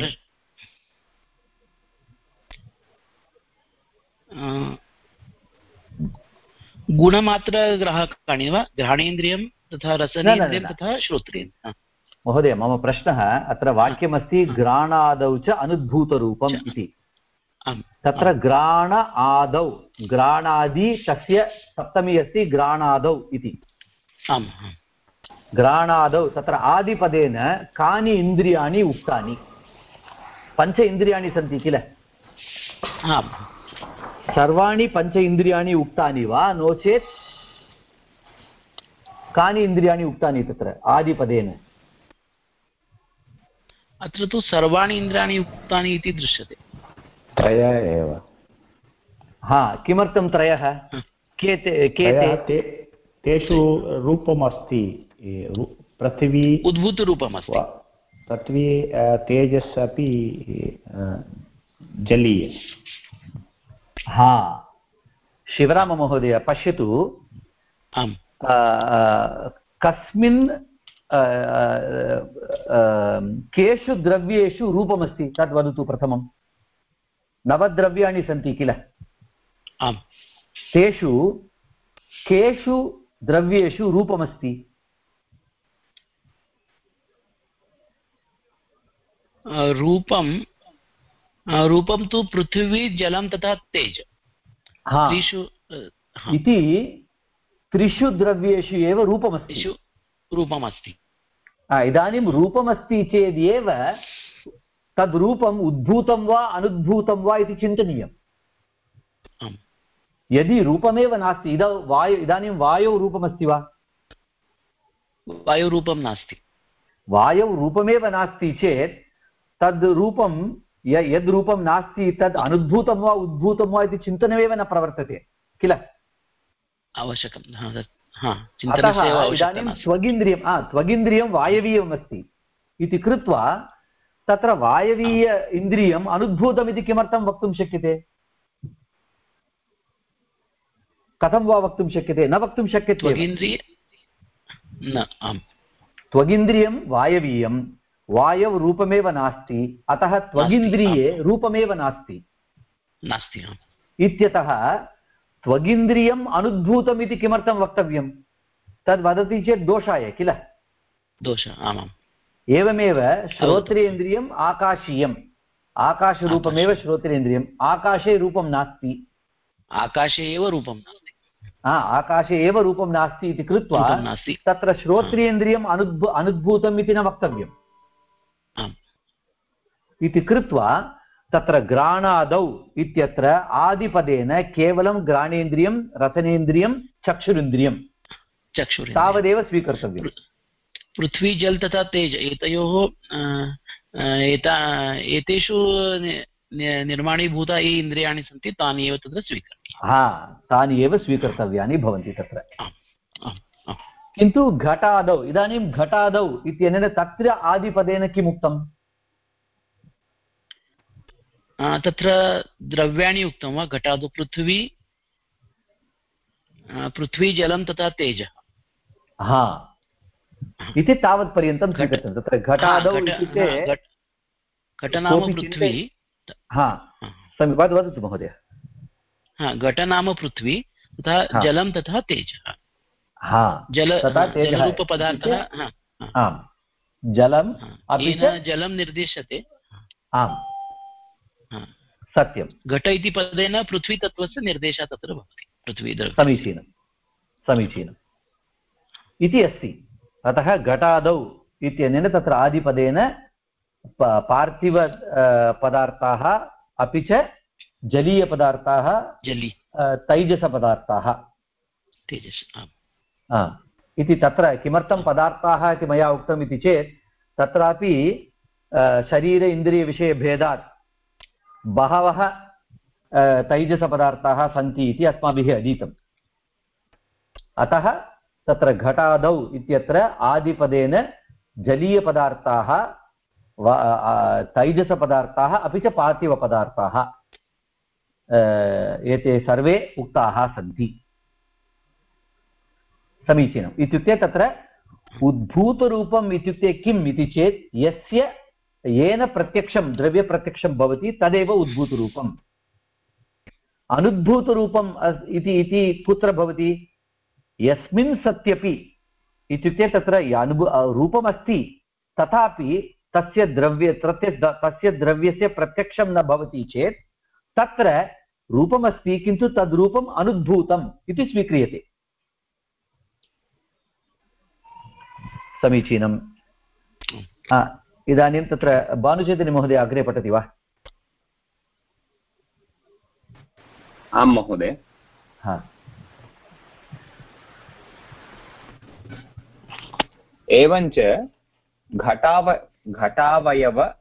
[SPEAKER 8] गुणमात्रग्राहकाणि वा? घ्राणेन्द्रियं तथा रसनेन्द्रियं तथा श्रोत्रेन्द्रियं
[SPEAKER 1] महोदय मम प्रश्नः अत्र वाक्यमस्ति घ्राणादौ च अनुद्भूतरूपम् इति। तत्र घ्राण आदौ घ्राणादि तस्य सप्तमी अस्ति घ्राणादौ इति। घ्राणादौ तत्र आदिपदेन कानि इन्द्रियाणि उक्तानि? पञ्च इन्द्रियाणि सन्ति किल? सर्वाणि पञ्च इन्द्रियाणि उक्तानि वा? नो चेत् कानि इन्द्रियाणि उक्तानि तत्र आदिपदेन?
[SPEAKER 8] अत्र तु सर्वाणि इन्द्रियाणि उक्तानि इति दृश्यते।
[SPEAKER 6] त्रय एव।
[SPEAKER 1] हा किमर्थं त्रयः? के ते के ते
[SPEAKER 6] तेषु रूपमस्ति पृथिवी
[SPEAKER 8] उद्भूतरूपमस्ति।
[SPEAKER 6] पृथ्वी तेजस् अपि जलीय।
[SPEAKER 1] हा शिवराममहोदय पश्यतु।
[SPEAKER 8] आम्।
[SPEAKER 1] कस्मिन् केषु द्रव्येषु रूपमस्ति तद् वदतु प्रथमं. नवद्रव्याणि सन्ति किल?
[SPEAKER 8] आम्.
[SPEAKER 1] तेषु केषु द्रव्येषु रूपमस्ति?
[SPEAKER 8] रूपं रूपं तु पृथिवी जलं तथा तेज. त्रिषु
[SPEAKER 1] इति त्रिषु द्रव्येषु एव रूपमस्ति।
[SPEAKER 8] रूपमस्ति.
[SPEAKER 1] इदानीं रूपमस्ति चेदेव तद् रूपम् उद्भूतं वा अनुद्भूतं वा इति चिन्तनीयम्। यदि रूपमेव नास्ति इद वायु इदानीं वायौ रूपमस्ति वा?
[SPEAKER 8] वायुरूपं नास्ति।
[SPEAKER 1] वायौ रूपमेव नास्ति चेत् तद् रूपं य यद् रूपं नास्ति तद् अनुद्भूतं वा उद्भूतं वा इति चिन्तनमेव न प्रवर्तते किल?
[SPEAKER 8] आवश्यकम्
[SPEAKER 1] अतः इदानीं स्वगिन्द्रियं त्वगिन्द्रियं वायवीयम् अस्ति इति कृत्वा तत्र वायवीय इन्द्रियम् अनुद्भूतमिति किमर्थं वक्तुं शक्यते? कथं वा वक्तुं शक्यते? न वक्तुं शक्यते। त्वगिन्द्रियं वायवीयं वायौ रूपमेव नास्ति अतः त्वगिन्द्रिये रूपमेव नास्ति।
[SPEAKER 8] नास्ति
[SPEAKER 1] इत्यतः त्वगिन्द्रियम् अनुद्भूतम् इति किमर्थं वक्तव्यं तद् वदति चेत् दोषाय किल?
[SPEAKER 8] दोष आमाम्।
[SPEAKER 1] एवमेव श्रोत्रेन्द्रियम् आकाशीयम्। आकाशरूपमेव श्रोत्रेन्द्रियम्। आकाशे रूपं नास्ति।
[SPEAKER 8] आकाशे एव रूपं
[SPEAKER 1] हा आकाशे एव रूपं नास्ति इति कृत्वा तत्र श्रोत्रेन्द्रियम् अनुद्भू अनुद्भूतम् इति न वक्तव्यम्। इति कृत्वा तत्र घ्राणादौ इत्यत्र आदिपदेन केवलं घ्राणेन्द्रियं रसनेन्द्रियं चक्षुरिन्द्रियं।
[SPEAKER 8] चक्षुः
[SPEAKER 1] तावदेव स्वीकर्तव्यम्।
[SPEAKER 8] पृथ्वी जल तथा तेज एतयोः एतेषु निर्माणीभूता ये इन्द्रियाणि सन्ति तानि एव तत्र स्वीकरणीयानि
[SPEAKER 1] हा तानि एव स्वीकर्तव्यानि भवन्ति तत्र। किन्तु घटादौ इदानीं घटादौ इत्यनेन तत्र आदिपदेन किम् उक्तम्
[SPEAKER 8] आ, तत्र द्रव्याणि उक्तं वा? घटादौ पृथ्वी पृथ्वी जलं तथा तेजः।
[SPEAKER 1] हा। इति तावत्पर्यन्तं स्वीकृतं। तत्र घटादौ इत्युक्ते
[SPEAKER 8] घटनाम पृथ्वी।
[SPEAKER 1] हा। सम्यक् वद- वदतु महोदय।
[SPEAKER 8] हा घटनाम पृथ्वी तथा। जलं तथा तेजः।
[SPEAKER 1] हा।
[SPEAKER 8] जल
[SPEAKER 1] तथा तेजः
[SPEAKER 8] जलरूपपदार्थः
[SPEAKER 1] आम्। जलं अपि च
[SPEAKER 8] जलं निर्दिश्यते।
[SPEAKER 1] आम्।
[SPEAKER 8] हा।
[SPEAKER 1] सत्यं
[SPEAKER 8] घट इति पदेन पृथ्वीतत्त्वस्य निर्देशः तत्र भवति पृथ्वी
[SPEAKER 1] समीचीनं समीचीनम् इति अस्ति। अतः घटादौ इत्यनेन तत्र आदिपदेन पार्थिव पदार्थाः अपि च जलीयपदार्थाः
[SPEAKER 8] जलि।
[SPEAKER 1] तैजसपदार्थाः।
[SPEAKER 8] तेजस्
[SPEAKER 1] इति तत्र किमर्थं पदार्थाः इति मया उक्तम् इति चेत् तत्रापि शरीर इन्द्रियविषयभेदात् बहवः तैजसपदार्थाः सन्ति इति अस्माभिः अधीतम्। अतः तत्र घटादौ इत्यत्र आदिपदेन जलीयपदार्थाः तैजसपदार्थाः, अपि च पार्थिवपदार्थाः एते सर्वे उक्ताः सन्ति। समीचीनम्। इत्युक्ते तत्र उद्भूतरूपम् इत्युक्ते किम् इति चेत्, यस्य येन प्रत्यक्षं द्रव्यप्रत्यक्षं भवति तदेव उद्भूतरूपम्। अनुद्भूतरूपम् इति इति कुत्र भवति। यस्मिन् सत्यपि इत्युक्ते तत्र अनुभू रूपमस्ति तथापि तस्य द्रव्य तस्य तस्य द्रव्यस्य प्रत्यक्षं न भवति चेत् तत्र रूपमस्ति किन्तु तद्रूपम् अनुद्भूतम् इति स्वीक्रियते। समीचीनं इदानीं तत्र भानुचैतन्यमहोदय अग्रे पठति वा?
[SPEAKER 5] आं महोदय।
[SPEAKER 1] हा।
[SPEAKER 5] एवञ्च घटाव घटावयव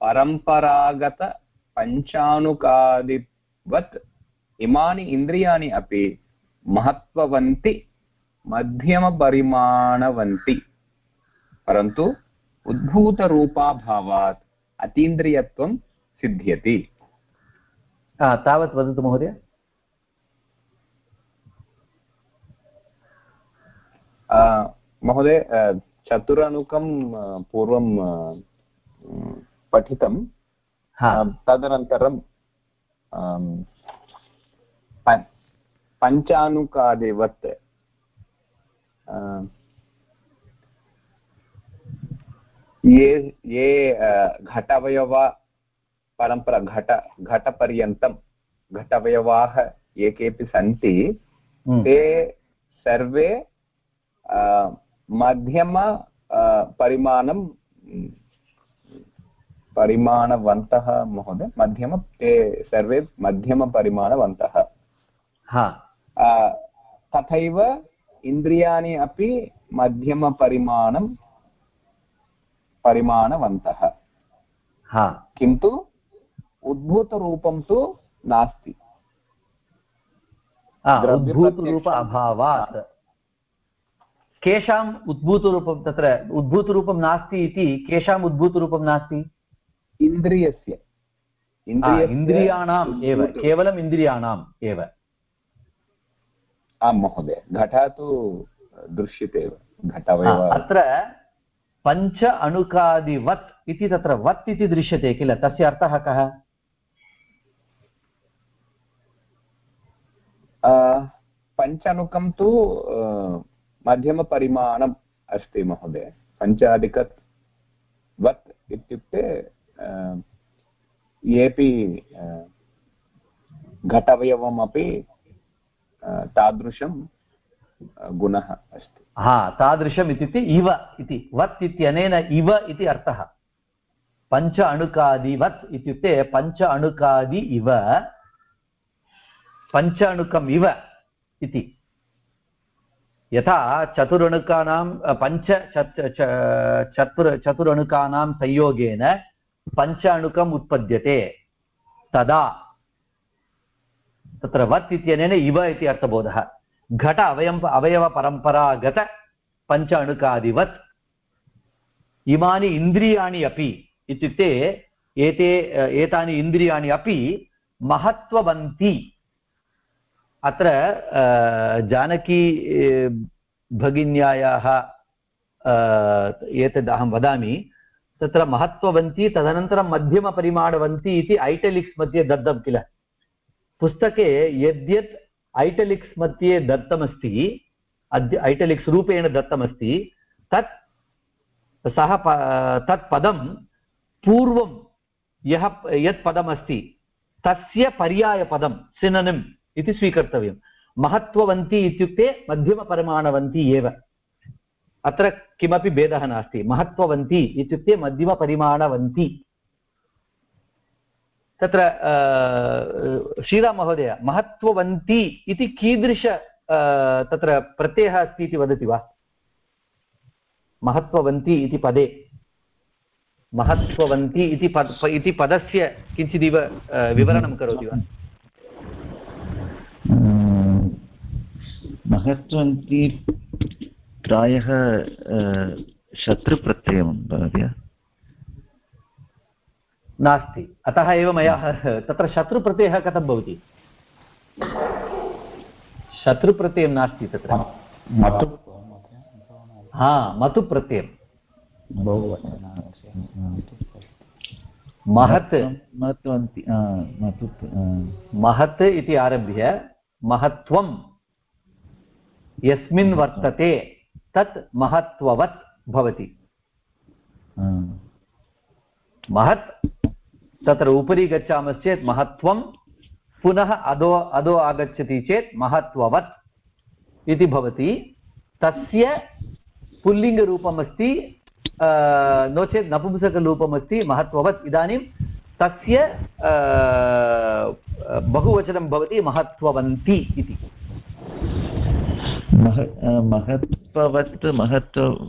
[SPEAKER 5] परम्परागतपञ्चानुकादिवत् इमानि इन्द्रियाणि अपि महत्त्ववन्ति मध्यमपरिमाणवन्ति। परन्तु उद्भूतरूपाभावात् अतीन्द्रियत्वं सिद्ध्यति।
[SPEAKER 1] तावत् वदतु महोदय।
[SPEAKER 5] महोदय चतुरनुकं पूर्वं पठितं। तदनन्तरं पञ्चानुकादिवत् ये ये घटवयव परम्परा घट घटपर्यन्तं घटवयवाः ये केऽपि सन्ति
[SPEAKER 1] हम्म,
[SPEAKER 5] ते सर्वे मध्यम परिमाणं परिमाणवन्तः महोदय मध्यम ते सर्वे मध्यमपरिमाणवन्तः
[SPEAKER 1] हा।
[SPEAKER 5] तथैव इन्द्रियाणि अपि मध्यमपरिमाणं परिमाणवन्तः।
[SPEAKER 1] हा।
[SPEAKER 5] किन्तु उद्भूतरूपं तु नास्ति।
[SPEAKER 1] उद्भूतरूप अभावात्। केषाम् उद्भूतरूपं तत्र उद्भूतरूपं नास्ति इति केषाम् उद्भूतरूपं नास्ति?
[SPEAKER 5] इन्द्रियस्य।
[SPEAKER 1] इन्द्रियाणाम् एव। केवलम् इन्द्रियाणाम् एव।
[SPEAKER 5] आं महोदय। घटः तु दृश्यते एव। घटवयव
[SPEAKER 1] अत्र पञ्च अणुकादिवत् इति तत्र वत् इति दृश्यते किल? तस्य अर्थः कः?
[SPEAKER 5] पञ्चानुकं तु मध्यमपरिमाणम् अस्ति महोदय। पञ्चाधिकत् वत् इत्युक्ते येपि घटवयवमपि तादृशं गुणः अस्ति
[SPEAKER 1] हा तादृशम् इत्युक्ते इव इति वत् इत्यनेन इव इति अर्थः पञ्च अणुकादिवत् इत्युक्ते पञ्च अणुकादि इव पञ्च अणुकम् इव इति यथा चतुरणुकानां पञ्च चत् चतुर् चतुरणुकानां संयोगेन पञ्च अणुकम् उत्पद्यते तदा तत्र वत् इत्यनेन इव इति अर्थबोधः घट अवयं अवयवपरम्परागत पञ्च अणुकादिवत् इमानि इन्द्रियाणि अपि, इत्युक्ते एते, एतानि इन्द्रियाणि अपि महत्त्ववन्ति। अत्र जानकी भगिन्यायाः एतद् अहं वदामि, तत्र महत्त्ववन्ती, तदनन्तरं मध्यमपरिमाणवन्ती इति ऐटलिक्स् मध्ये दत्तं किल। पुस्तके यद्यत् ऐटलिक्स् मध्ये दत्तमस्ति, अद्य ऐटलिक्स् रूपेण दत्तमस्ति, तत् सः तत् पदं पूर्वं यः, यत् पदमस्ति, तस्य पर्यायपदं सिननिम् इति स्वीकर्तव्यं। महत्त्ववन्ती इत्युक्ते मध्यमपरिमाणवन्ती एव। अत्र किमपि भेदः नास्ति। महत्त्ववन्ती इत्युक्ते मध्यमपरिमाणवन्ती। तत्र श्रीराममहोदय, महत्त्ववन्ती इति कीदृश तत्र प्रत्ययः अस्ति इति वदति वा? महत्त्ववन्ती इति पदे। महत्त्ववन्ती इति पद इति पदस्य किञ्चिदिव विवरणं करोति वा?
[SPEAKER 2] महत्त्वन्ती प्रायः शत्रुप्रत्ययं भवति
[SPEAKER 1] नास्ति। अतः एव मया तत्र शत्रुप्रत्ययः कथं भवति? शत्रुप्रत्ययं नास्ति तत्र। हा मतुप्रत्ययं। महत् महत् इति आरभ्य महत्त्वं यस्मिन् वर्तते तत् महत्त्ववत् भवति। महत् तत्र उपरि गच्छामश्चेत् महत्त्वं, पुनः अधो अधो आगच्छति चेत् महत्त्ववत् इति भवति। तस्य पुल्लिङ्गरूपमस्ति नो चेत् नपुंसकरूपमस्ति, महत्त्ववत्। इदानीं तस्य बहुवचनं भवति महत्त्ववन्ती इति।
[SPEAKER 2] महत्त्ववत्, महत्त्व,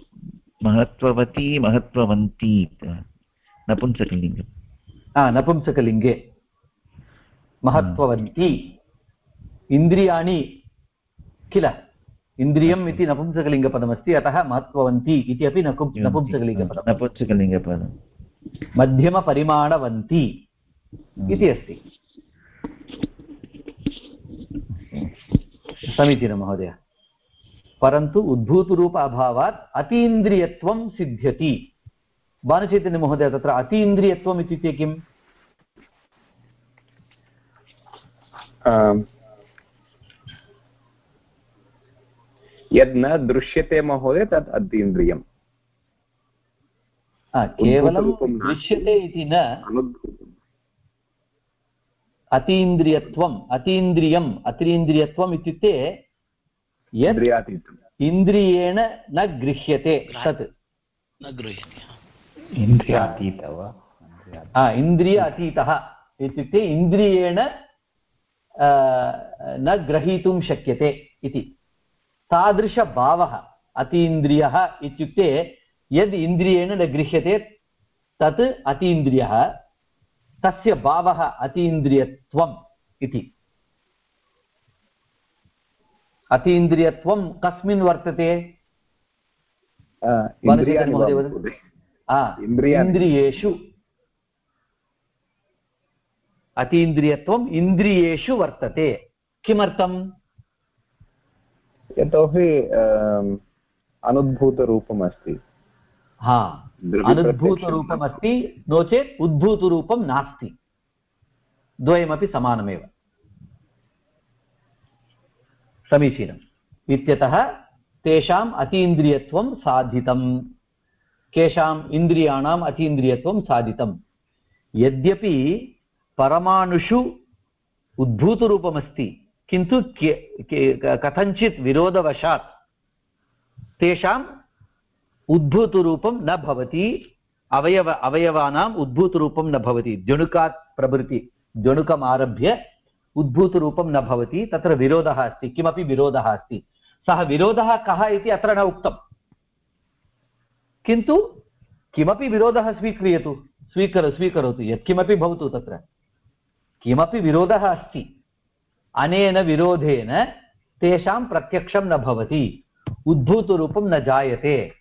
[SPEAKER 2] महत्त्ववती महत्त्ववन्ती नपुंसकलिङ्गम्।
[SPEAKER 1] नपुंसकलिङ्गे महत्त्ववन्ती इन्द्रियाणि किल इन्द्रियम् इति नपुंसकलिङ्गपदमस्ति अतः महत्त्ववन्ती इति अपि नपु नपुंसकलिङ्गपदं
[SPEAKER 2] नपुंसकलिङ्गपदं
[SPEAKER 1] मध्यमपरिमाणवन्ती इति अस्ति समीचीनं महोदय परन्तु उद्भूतरूप अभावात् अतीन्द्रियत्वं सिद्ध्यति भानुचैतन्यमहोदय तत्र अतीन्द्रियत्वम् इत्युक्ते किम्?
[SPEAKER 5] यद् न दृश्यते महोदय तत् अतीन्द्रियम्।
[SPEAKER 1] केवलं दृश्यते इति न अतीन्द्रियत्वम् अतीन्द्रियम् अतीन्द्रियत्वम् इत्युक्ते यत् इन्द्रियेण न गृह्यते तत्।
[SPEAKER 8] न गृह्यते।
[SPEAKER 6] इन्द्रियातीत वा
[SPEAKER 1] इन्द्रिय अतीतः इत्युक्ते इन्द्रियेण न ग्रहीतुं शक्यते इति। तादृशभावः अतीन्द्रियः इत्युक्ते यद् इन्द्रियेण न गृह्यते तत् अतीन्द्रियः तस्य भावः अतीन्द्रियत्वम् इति। अतीन्द्रियत्वं कस्मिन् वर्तते? इन्द्रियेषु अतीन्द्रियत्वम् इन्द्रियेषु वर्तते किमर्थम्
[SPEAKER 5] यतोहि अनुद्भूतरूपम् अस्ति
[SPEAKER 1] हा अनुद्भूतरूपमस्ति नो चेत् उद्भूतरूपं नास्ति द्वयमपि समानमेव समीचीनम् इत्यतः तेषाम् अतीन्द्रियत्वं साधितम् केषाम् इन्द्रियाणाम् अतीन्द्रियत्वं साधितं यद्यपि परमाणुषु उद्भूतरूपमस्ति, किन्तु कथञ्चित् विरोधवशात् तेषाम् उद्भूतरूपं न भवति, अवयव, अवयवानाम् उद्भूतरूपं न भवति। जणुकात् प्रभृति जणुकम् आरभ्य उद्भूतरूपं न भवति, तत्र विरोधः अस्ति, किमपि विरोधः अस्ति। सः विरोधः कः इति अत्र न उक्तम्। किन्तु किमपि विरोधः स्वीक्रियतु, स्वीकर, स्वीकरोतु, यत्किमपि भवतु तत्र। किमपि विरोधः अस्ति, अनेन विरोधेन तेषां प्रत्यक्षं न भवति, उद्भूतरूपं न जायते,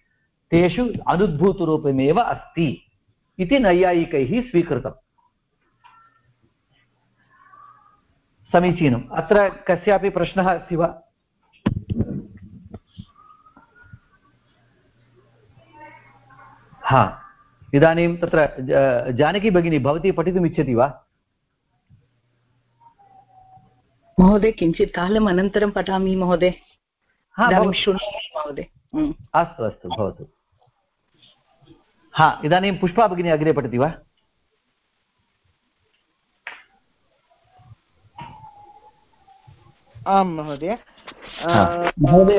[SPEAKER 1] तेषु अनुद्भूतरूपमेव अस्ति इति नैयायिकैः स्वीकृतम्। समीचीनम्। अत्र कस्यापि प्रश्नः अस्ति वा? हा इदानीं तत्र जानकी भगिनी भवती पठितुम् इच्छति वा?
[SPEAKER 9] महोदय किञ्चित् कालम् अनन्तरं पठामि महोदय। महोदय।
[SPEAKER 1] अस्तु अस्तु भवतु। हा इदानीं पुष्पा भगिनी अग्रे पठति वा?
[SPEAKER 10] आं महोदय।
[SPEAKER 1] महोदय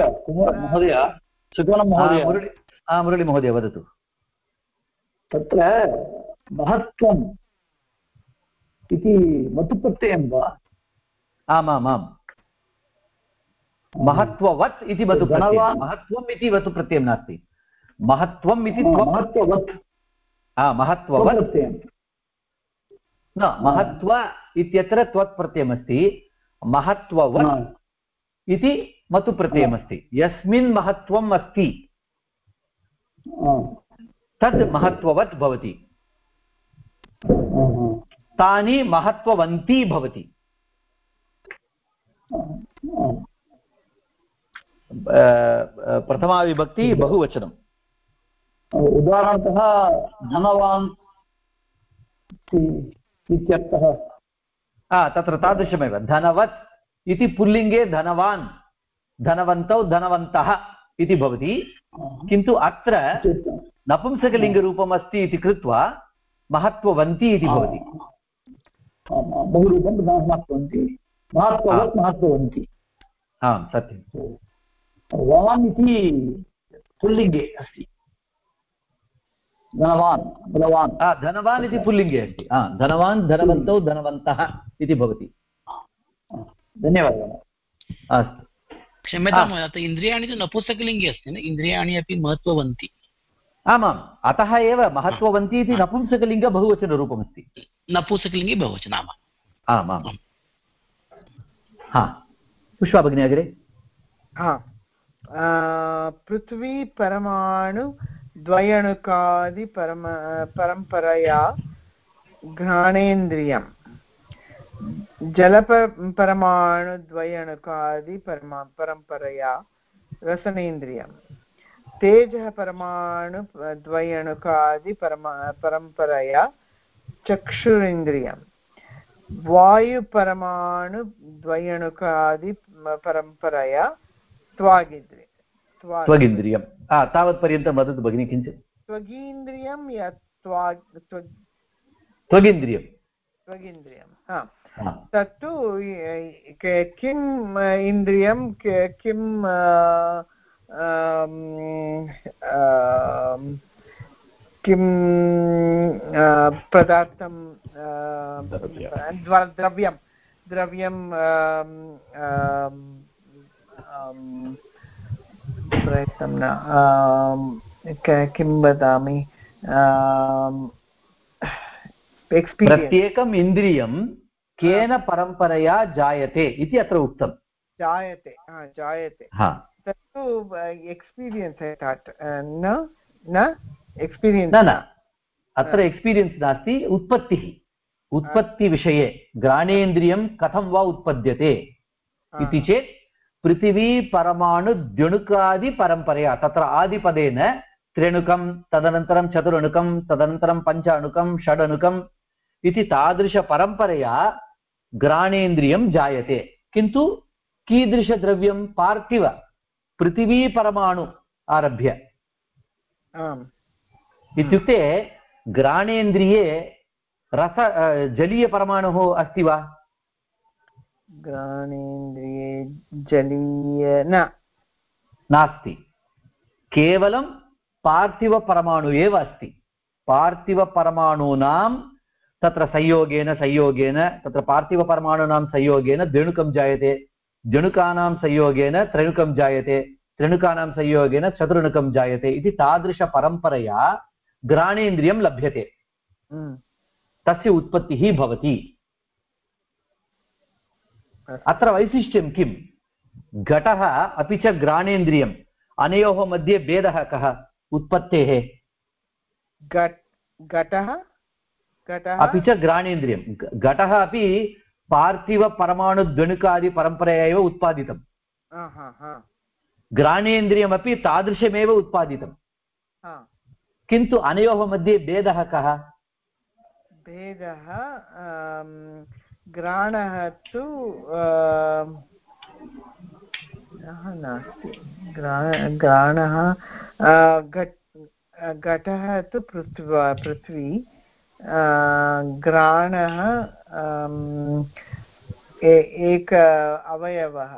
[SPEAKER 1] महोदय। सुगुणं महोदय। मुरळि महोदय वदतु।
[SPEAKER 11] तत्र महत्त्वम् इति मतुप्रत्ययं वा?
[SPEAKER 1] आमामाम्। महत्त्ववत् इति वतुप्रत्ययं महत्त्वम् इति वतुप्रत्ययं नास्ति। महत्त्वम् इति
[SPEAKER 11] महत्त्ववत्।
[SPEAKER 1] महत्त्ववत्। न महत्त्व इत्यत्र त्वत् प्रत्ययमस्ति महत्त्ववत् इति मतुप्रत्ययमस्ति यस्मिन् महत्त्वम् अस्ति। तद् महत्त्ववत् भवति। तानि महत्त्ववन्ती भवति। प्रथमाविभक्ति बहुवचनम्।
[SPEAKER 11] उदाहरणतः धनवान् इत्यर्थः।
[SPEAKER 1] तत्र तादृशमेव। धनवत् इति पुल्लिङ्गे धनवान्। धनवन्तौ धनवन्तः। इति भवति। किन्तु अत्र नपुंसकलिङ्गरूपम् अस्ति इति कृत्वा महत्त्ववन्ती इति भवति।
[SPEAKER 11] बहुरूपं महत्त्ववन्ति। महत्त्ववत् महत्त्ववन्ति।
[SPEAKER 1] आं सत्यं
[SPEAKER 11] वान् इति पुल्लिङ्गे अस्ति। धनवान् बलवान्
[SPEAKER 1] धनवान् इति पुल्लिङ्गे अस्ति। धनवान् धनवन्तौ धनवन्तः इति भवति। धन्यवादः। अस्तु।
[SPEAKER 8] क्षम्यतां महोदय इन्द्रियाणि तु नपुंसकलिङ्गे अस्ति न? इन्द्रियाणि अपि महत्त्ववन्ति।
[SPEAKER 1] आमाम् अतः एव महत्त्ववन्ती इति नपुंसकलिङ्ग बहुवचनरूपमस्ति।
[SPEAKER 8] नपुंसकलिङ्गे बहुवचनाम
[SPEAKER 1] आमाम्। हा। पुष्पा भगिनी अग्रे।
[SPEAKER 10] हा। पृथ्वी परमाणु द्वयणुकादिपरम परम्परया घ्राणेन्द्रियम्। जलपरमाणुद्वयणुकादिपरमा परम्परया रसनेन्द्रियं तेजः परमाणु द्वयणुकादिपरमा परम्परया चक्षुरिन्द्रियं वायुपरमाणुद्वयणुकादि परम्परया त्वागिन्द्रियं
[SPEAKER 1] त्वगिन्द्रियं तावत्पर्यन्तं वदतु भगिनि किञ्चित्।
[SPEAKER 10] त्वगीन्द्रियं
[SPEAKER 1] त्वगिन्द्रियं
[SPEAKER 10] त्वगिन्द्रियं हा। तत्तु किम् इन्द्रियं किं किं पदार्थं द्रव्यं द्रव्यं प्रयत्नं न किं वदामि
[SPEAKER 1] प्रत्येकम् इन्द्रियं केन परम्परया जायते इति अत्र उक्तं
[SPEAKER 10] जायते जायते। तत्तु एक्स्पीरियन्स् न न एक्स्पीरियन्स्
[SPEAKER 1] न न अत्र एक्स्पीरियन्स् नास्ति उत्पत्तिः। उत्पत्तिविषये घ्राणेन्द्रियं कथं वा उत्पद्यते इति चेत् पृथिवी परमाणु तत्र आदिपदेन त्र्यणुकं तदनन्तरं चतुरणुकं तदनन्तरं पञ्च अणुकं षडणुकम् इति तादृशपरम्परया घ्राणेन्द्रियं जायते। किन्तु कीदृशद्रव्यं पार्थिव? पृथिवीपरमाणु आरभ्य। इत्युक्ते घ्राणेन्द्रिये रस जलीयपरमाणुः अस्ति वा?
[SPEAKER 10] घ्राणेन्द्रिये जलीय न।
[SPEAKER 1] नास्ति। केवलं पार्थिवपरमाणु एव अस्ति। पार्थिवपरमाणूनां तत्र संयोगेन संयोगेन तत्र पार्थिवपरमाणूनां संयोगेन द्वेणुकं जायते। द्वेणुकानां संयोगेन त्रणुकं जायते। त्रणुकानां संयोगेन चतुर्णुकं जायते इति तादृशपरम्परया घ्राणेन्द्रियं लभ्यते। तस्य उत्पत्तिः भवति। अत्र वैशिष्ट्यं किं? घटः अपि च घ्राणेन्द्रियम् अनयोः मध्ये भेदः कः? उत्पत्तेः।
[SPEAKER 10] घटः
[SPEAKER 1] अपि च घ्राणेन्द्रियं घटः अपि पार्थिवपरमाणुद्वणुकादिपरम्परया एव उत्पादितम्। घ्राणेन्द्रियमपि तादृशमेव उत्पादितम्। किन्तु अनयोः मध्ये भेदः कः?
[SPEAKER 10] भेदः घ्राणः तु नास्ति। घ्राणः घटः तु पृथ्वी पृथ्वी। घ्राणः एक अवयवः।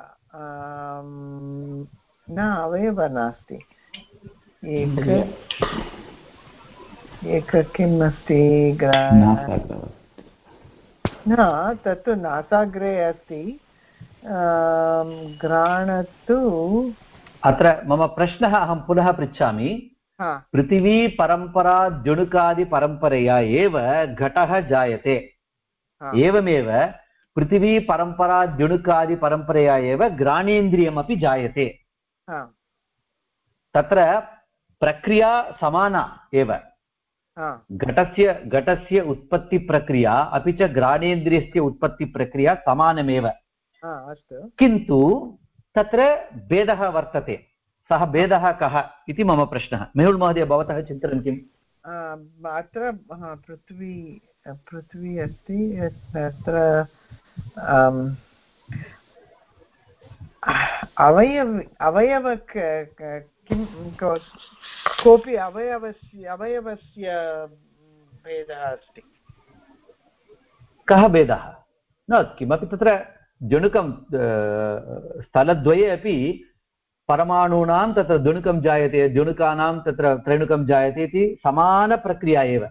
[SPEAKER 10] न अवयवः नास्ति। एक एक किम् अस्ति न तत्तु नासाग्रे अस्ति। घ्राणतु
[SPEAKER 1] अत्र मम प्रश्नः अहं पुनः पृच्छामि। पृथिवी परम्परा द्युणुकादिपरम्परया एव घटः जायते। एवमेव पृथिवी परम्परा द्युणुकादिपरम्परया एव घ्राणेन्द्रियमपि जायते। तत्र प्रक्रिया समाना एव। घटस्य घटस्य उत्पत्तिप्रक्रिया अपि च घ्राणेन्द्रियस्य उत्पत्तिप्रक्रिया समानमेव। किन्तु तत्र भेदः वर्तते। सः भेदः कः इति मम प्रश्नः। मेहुल् महोदय भवतः चिन्तनं किम्?
[SPEAKER 10] अत्र पृथ्वी पृथ्वी अस्ति अत्र अवयव अवयव किं कोऽपि अवयवस्य अवयवस्य भेदः अस्ति।
[SPEAKER 1] कः भेदः? न किमपि तत्र जणुकं स्थलद्वये अपि परमाणूनां तत्र द्वणुकं जायते द्वणुकानां तत्र त्रेणुकं जायते इति समानप्रक्रिया एव।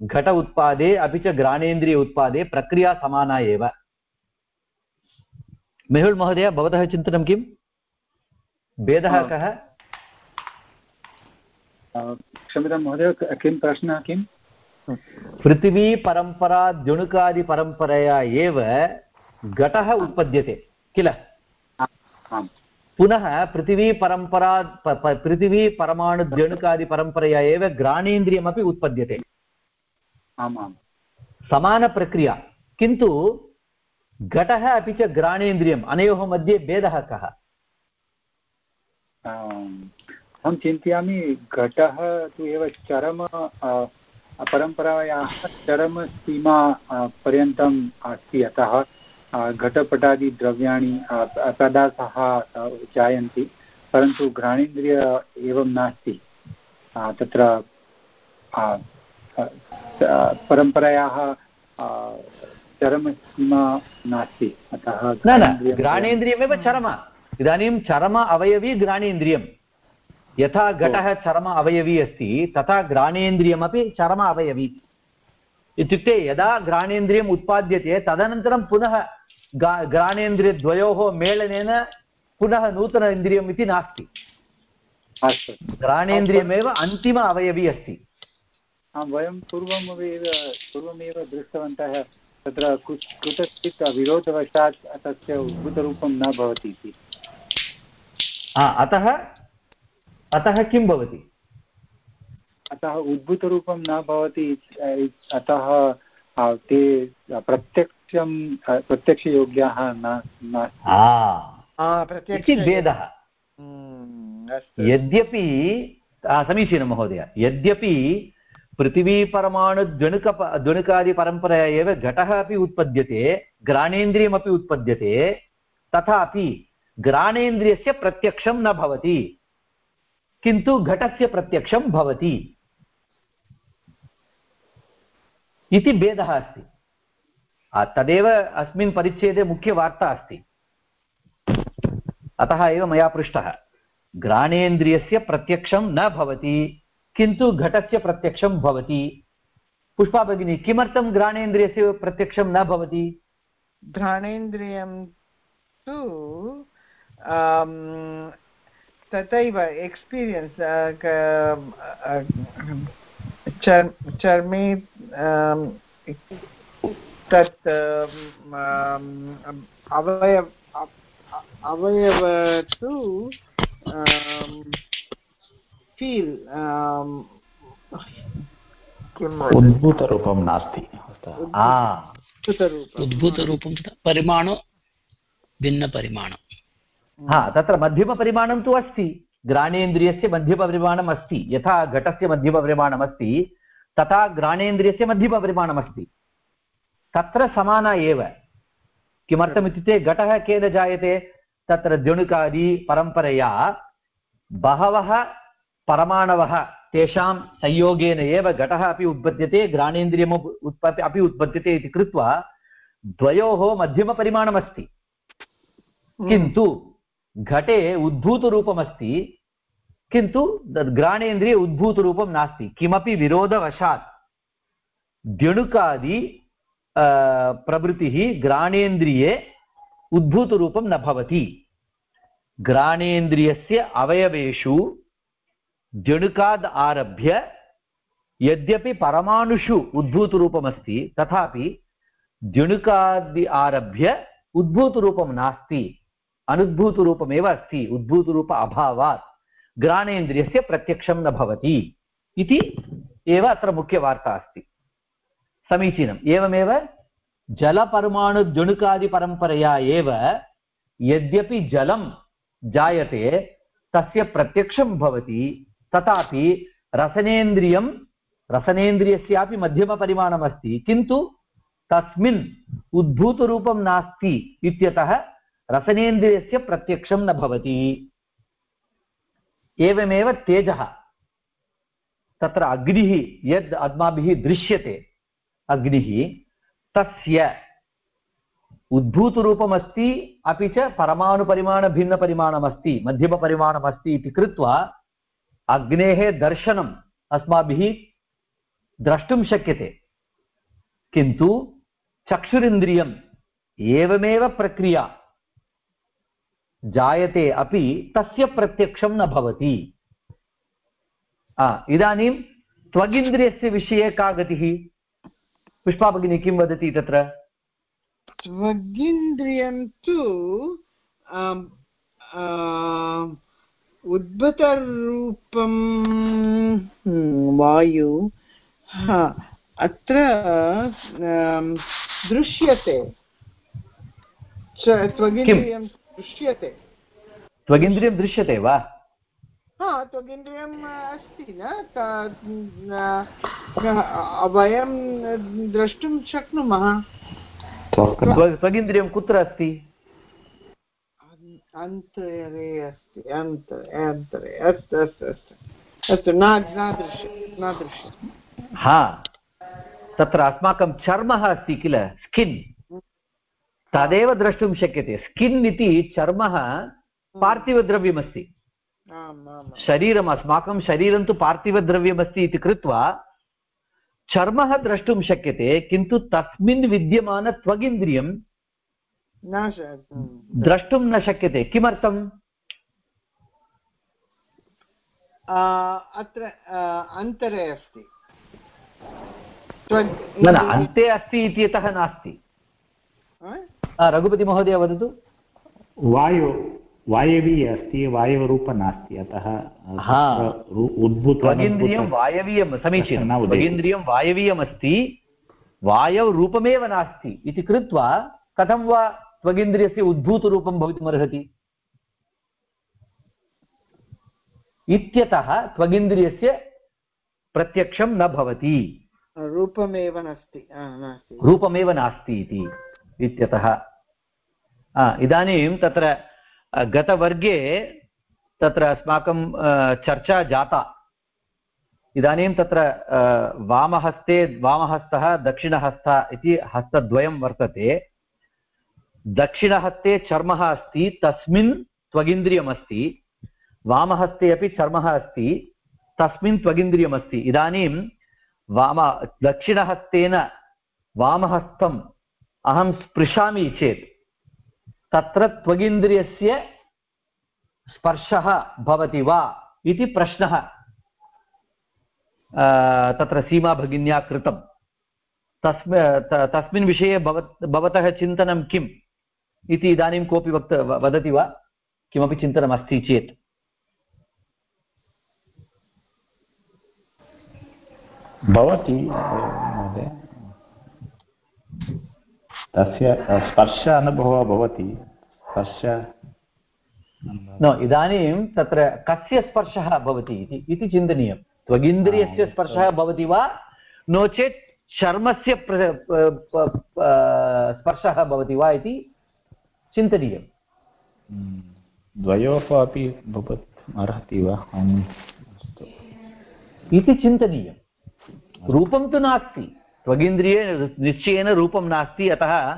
[SPEAKER 1] घट उत्पादे अपि च घ्राणेन्द्रिय उत्पादे प्रक्रिया समाना एव। मेहुल् महोदय भवतः चिन्तनं किम्? भेदः कः?
[SPEAKER 7] क्षम्यतां महोदय किं प्रश्नः किं
[SPEAKER 1] पृथिवीपरम्परा द्युणुकादिपरम्परया एव घटः उत्पद्यते किल? पुनः पृथिवीपरम्परा पृथिवीपरमाणुद्युणुकादिपरम्परया एव घ्राणेन्द्रियमपि उत्पद्यते।
[SPEAKER 7] आम् आम्
[SPEAKER 1] समानप्रक्रिया किन्तु घटः अपि च घ्राणेन्द्रियम् अनयोः मध्ये भेदः कः?
[SPEAKER 7] अहं चिन्तयामि घटः तु एव चरम परम्परायाः चरमसीमा पर्यन्तम् अस्ति। अतः घटपटादिद्रव्याणि पदार्थाः जायन्ति परन्तु घ्राणेन्द्रिय एवं नास्ति। तत्र परम्परायाः चरमसीमा नास्ति। अतः
[SPEAKER 1] न न घ्राणेन्द्रियमेव चरम। इदानीं चरम अवयवी घ्राणेन्द्रियं यथा घटः चरम अवयवी अस्ति तथा घ्राणेन्द्रियमपि चरम अवयवी। इत्युक्ते यदा घ्राणेन्द्रियम् उत्पाद्यते तदनन्तरं पुनः घ्राणेन्द्रियद्वयोः मेलनेन पुनः नूतन इन्द्रियम् इति नास्ति। घ्राणेन्द्रियमेव अन्तिम अवयवी अस्ति।
[SPEAKER 7] वयं पूर्वमेव पूर्वमेव दृष्टवन्तः तत्र कुत्रचित् विरोधवशात् तस्य उद्भूतरूपं न भवति इति।
[SPEAKER 1] अतः अतः किं भवति?
[SPEAKER 7] अतः उद्भूतरूपं न भवति अतः ते प्रत्यक्षं प्रत्यक्षयोग्याः न
[SPEAKER 1] भेदः। हम्म, यद्यपि समीचीनं महोदय। यद्यपि पृथिवीपरमाणुद्वणुक द्वणुकादिपरम्परया एव घटः अपि उत्पद्यते घ्राणेन्द्रियमपि उत्पद्यते तथापि घ्राणेन्द्रियस्य प्रत्यक्षं न भवति किन्तु घटस्य प्रत्यक्षं भवति। इति भेदः अस्ति। तदेव अस्मिन् परिच्छेदे मुख्यवार्ता अस्ति। अतः एव मया पृष्टः। घ्राणेन्द्रियस्य प्रत्यक्षं न भवति, किन्तु घटस्य प्रत्यक्षं भवति। पुष्पा भगिनी, किमर्थं घ्राणेन्द्रियस्य प्रत्यक्षं न भवति?
[SPEAKER 10] घ्राणेन्द्रियं तु तथैव एक्स्पीरियन्स् चर्मे तत् अवयव अवयव तु फील् किम्
[SPEAKER 6] उद्भूतरूपं नास्ति।
[SPEAKER 8] उद्भूतरूपं। तथा परिमाणो भिन्नपरिमाणं।
[SPEAKER 1] हा तत्र मध्यमपरिमाणं तु अस्ति। ग्राणेन्द्रियस्य मध्यमपरिमाणम् अस्ति। यथा घटस्य मध्यमपरिमाणम् अस्ति तथा ग्राणेन्द्रियस्य मध्यमपरिमाणमस्ति तत्र समाना एव। किमर्थमित्युक्ते घटः केन जायते? तत्र द्युणुकादि परम्परया बहवः परमाणवः तेषां संयोगेन एव घटः अपि उत्पद्यते ग्राणेन्द्रियम् उत्पत्ति अपि उत्पद्यते इति कृत्वा द्वयोः मध्यमपरिमाणमस्ति। किन्तु घटे उद्भूतरूपमस्ति किन्तु ग्राणेन्द्रिये उद्भूतरूपं नास्ति। किमपि विरोधवशात् द्यणुकादि प्रभृतिः ग्राणेन्द्रिये उद्भूतरूपं न भवति ग्राणेन्द्रियस्य अवयवेषु द्यणुकाद् आरभ्य यद्यपि परमाणुषु उद्भूतरूपमस्ति तथापि द्यणुकादि आरभ्य उद्भूतरूपं नास्ति अनुद्भूतरूपमेव अस्ति उद्भूतरूप अभावात् ग्राणेन्द्रियस्य प्रत्यक्षं न भवति इति एव अत्र मुख्यवार्ता अस्ति समीचीनम्। एवमेव जलपरमाणुद्युणुकादिपरम्परया एव यद्यपि जलं जायते, तस्य प्रत्यक्षं भवति, तथापि रसनेन्द्रियं, रसनेन्द्रियस्यापि मध्यमपरिमाणमस्ति, किन्तु तस्मिन् उद्भूतरूपं नास्ति इत्यतः रसनेन्द्रियस्य प्रत्यक्षं न भवति। एवमेव तेजः। तत्र अग्निः, यद् अस्माभिः दृश्यते अग्निः तस्य उद्भूतरूपमस्ति अपि च परमाणुपरिमाणभिन्नपरिमाणमस्ति, मध्यमपरिमाणमस्ति इति कृत्वा अग्नेः दर्शनम् अस्माभिः द्रष्टुं शक्यते। किन्तु चक्षुरिन्द्रियम् एवमेव प्रक्रिया। जायते अपि तस्य प्रत्यक्षं न भवति। इदानीं त्वगिन्द्रियस्य विषये का गतिः? पुष्पा भगिनी किं वदति तत्र?
[SPEAKER 10] त्वगिन्द्रियं तु उद्भूतरूपं वायु अत्र दृश्यते। त्वगिन्द्रियं दृश्यते।
[SPEAKER 1] त्वगिन्द्रियं दृश्यते वा?
[SPEAKER 10] हा त्वगिन्द्रियम् अस्ति न? वयं द्रष्टुं शक्नुमः।
[SPEAKER 1] त्वगिन्द्रियं कुत्र अस्ति?
[SPEAKER 10] अन्तरे अस्ति अन्तरे अन्तरे अस्तु अस्तु अस्तु। अस्तु न दृश्य न दृश्य।
[SPEAKER 1] हा तत्र अस्माकं चर्मः अस्ति किल? स्किन्। तदेव द्रष्टुं शक्यते। स्किन् इति चर्मः पार्थिवद्रव्यमस्ति। शरीरम् अस्माकं शरीरं तु पार्थिवद्रव्यमस्ति इति कृत्वा चर्मः द्रष्टुं शक्यते किन्तु तस्मिन् विद्यमानत्वगिन्द्रियं द्रष्टुं न शक्यते। किमर्थम्?
[SPEAKER 10] अत्र अन्तरे अस्ति।
[SPEAKER 1] न न अन्ते अस्ति इत्यतः नास्ति। रघुपतिमहोदय वदतु।
[SPEAKER 6] वायु। वायवी अस्ति वायवरूप नास्ति अतः
[SPEAKER 1] उद्भूतमिन्द्रियं वायवीयं समीचीनं। त्वगिन्द्रियं वायवीयमस्ति वायवरूपमेव नास्ति इति कृत्वा कथं वा त्वगिन्द्रियस्य उद्भूतरूपं भवितुमर्हति इत्यतः त्वगिन्द्रियस्य प्रत्यक्षं न भवति।
[SPEAKER 10] रूपमेव नास्ति
[SPEAKER 1] रूपमेव नास्ति इति इत्यतः। इदानीं तत्र गतवर्गे तत्र अस्माकं चर्चा जाता। इदानीं तत्र वामहस्ते, वामहस्तः, दक्षिणहस्तः इति हस्तद्वयं वर्तते। दक्षिणहस्ते चर्मः अस्ति, तस्मिन् त्वगिन्द्रियमस्ति। वामहस्ते अपि चर्मः अस्ति, तस्मिन् त्वगिन्द्रियमस्ति। इदानीं वाम, दक्षिणहस्तेन वामहस्तम् अहं स्पृशामि चेत् तत्र त्वगिन्द्रियस्य स्पर्शः भवति वा इति प्रश्नः तत्र सीमाभगिन्या कृतं तस्म तस्मिन् विषये भवत् चिन्तनं किम् इति इदानीं कोऽपि वक्त वदति वा? किमपि चिन्तनमस्ति चेत्।
[SPEAKER 6] भवति तस्य स्पर्श अनुभवः भवति। स्पर्श
[SPEAKER 1] न इदानीं तत्र कस्य स्पर्शः भवति इति चिन्तनीयं। त्वगिन्द्रियस्य स्पर्शः भवति वा? नो चेत् चर्मस्य स्पर्शः भवति वा इति चिन्तनीयम्।
[SPEAKER 6] द्वयोः अपि भवत् अर्हति वा?
[SPEAKER 1] इति चिन्तनीयं रूपं तु नास्ति। त्वगिन्द्रिये निश्चयेन रूपं नास्ति, अतः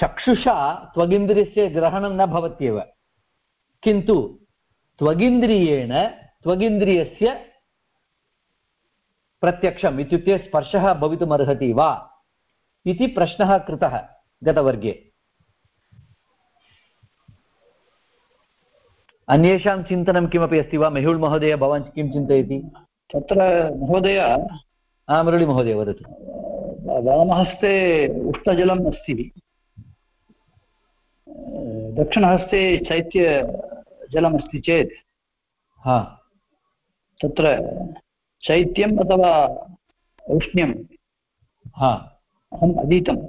[SPEAKER 1] चक्षुषा त्वगिन्द्रियस्य ग्रहणं न भवत्येव। किन्तु त्वगिन्द्रियेण त्वगिन्द्रियस्य प्रत्यक्षम् इत्युक्ते स्पर्शः भवितुमर्हति वा इति प्रश्नः कृतः गतवर्गे। अन्येषां चिन्तनं किमपि अस्ति वा? मेहुल् महोदय, भवान् किं चिन्तयति?
[SPEAKER 11] तत्र महोदय
[SPEAKER 1] मुरळीमहोदय वदतु।
[SPEAKER 11] वामहस्ते उष्णजलम् अस्ति। दक्षिणहस्ते शैत्यजलमस्ति चेत्
[SPEAKER 1] हा।
[SPEAKER 11] तत्र शैत्यम् अथवा औष्ण्यं
[SPEAKER 1] हा।
[SPEAKER 11] अहम् अधीतम्।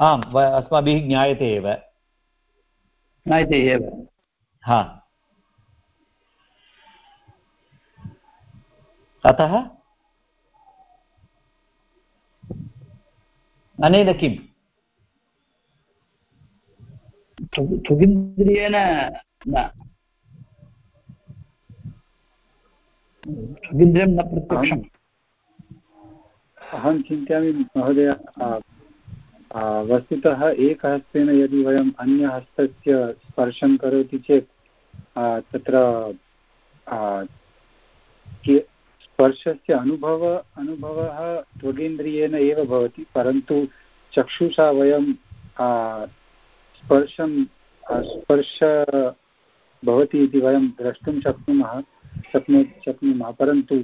[SPEAKER 1] आम् अस्माभिः ज्ञायते एव।
[SPEAKER 11] ज्ञायते एव।
[SPEAKER 1] हा। अतः अनेन किम्?
[SPEAKER 11] त्वगिन्द्रियेण न। त्वगिन्द्रियं न प्रत्यक्षम्।
[SPEAKER 7] अहं चिन्तयामि महोदय वस्तुतः एकहस्तेन यदि वयम् अन्यहस्तस्य स्पर्शं करोति चेत् तत्र स्पर्शस्य अनुभव, अनुभवः त्वगेन्द्रियेण एव भवति, परन्तु चक्षुषा वयं स्पर्शं स्पर्श भवति इति वयं द्रष्टुं शक्नुमः, शक्नु, शक्नुमः, परन्तु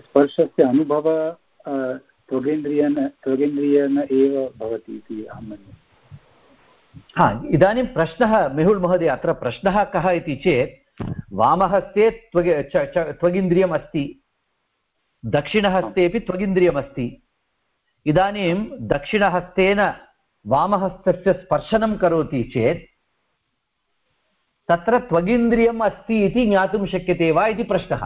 [SPEAKER 7] स्पर्शस्य अनुभवः त्वगेन्द्रियेण त्वगेन्द्रियेण एव भवति इति अहं मन्ये।
[SPEAKER 1] हा, इदानीं प्रश्नः, मेहुल् महोदय, अत्र प्रश्नः कः इति चेत् वामहस्ते त्वग त्वगिन्द्रियम् अस्ति दक्षिणहस्तेपि त्वगिन्द्रियमस्ति। इदानीं दक्षिणहस्तेन वामहस्तस्य स्पर्शनं करोति चेत् तत्र त्वगिन्द्रियम् अस्ति इति ज्ञातुं शक्यते वा इति प्रश्नः।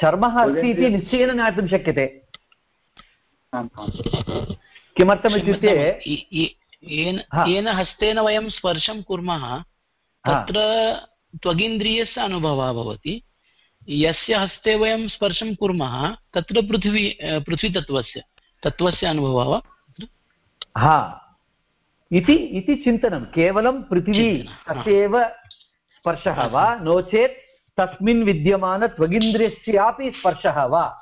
[SPEAKER 1] चर्मः अस्ति इति निश्चयेन ज्ञातुं शक्यते। किमर्थमित्युक्ते
[SPEAKER 8] येन हस्तेन वयं स्पर्शं कुर्मः तत्र त्वगिन्द्रियस्य अनुभवः भवति। यस्य हस्ते वयं स्पर्शं कुर्मः तत्र पृथ्वी पृथ्वीतत्त्वस्य तत्त्वस्य अनुभवः वा?
[SPEAKER 1] हा। इति इति चिन्तनं। केवलं पृथिवी तस्यैव स्पर्शः वा? नो चेत् तस्मिन् विद्यमानत्वगिन्द्रियस्यापि स्पर्शः वा?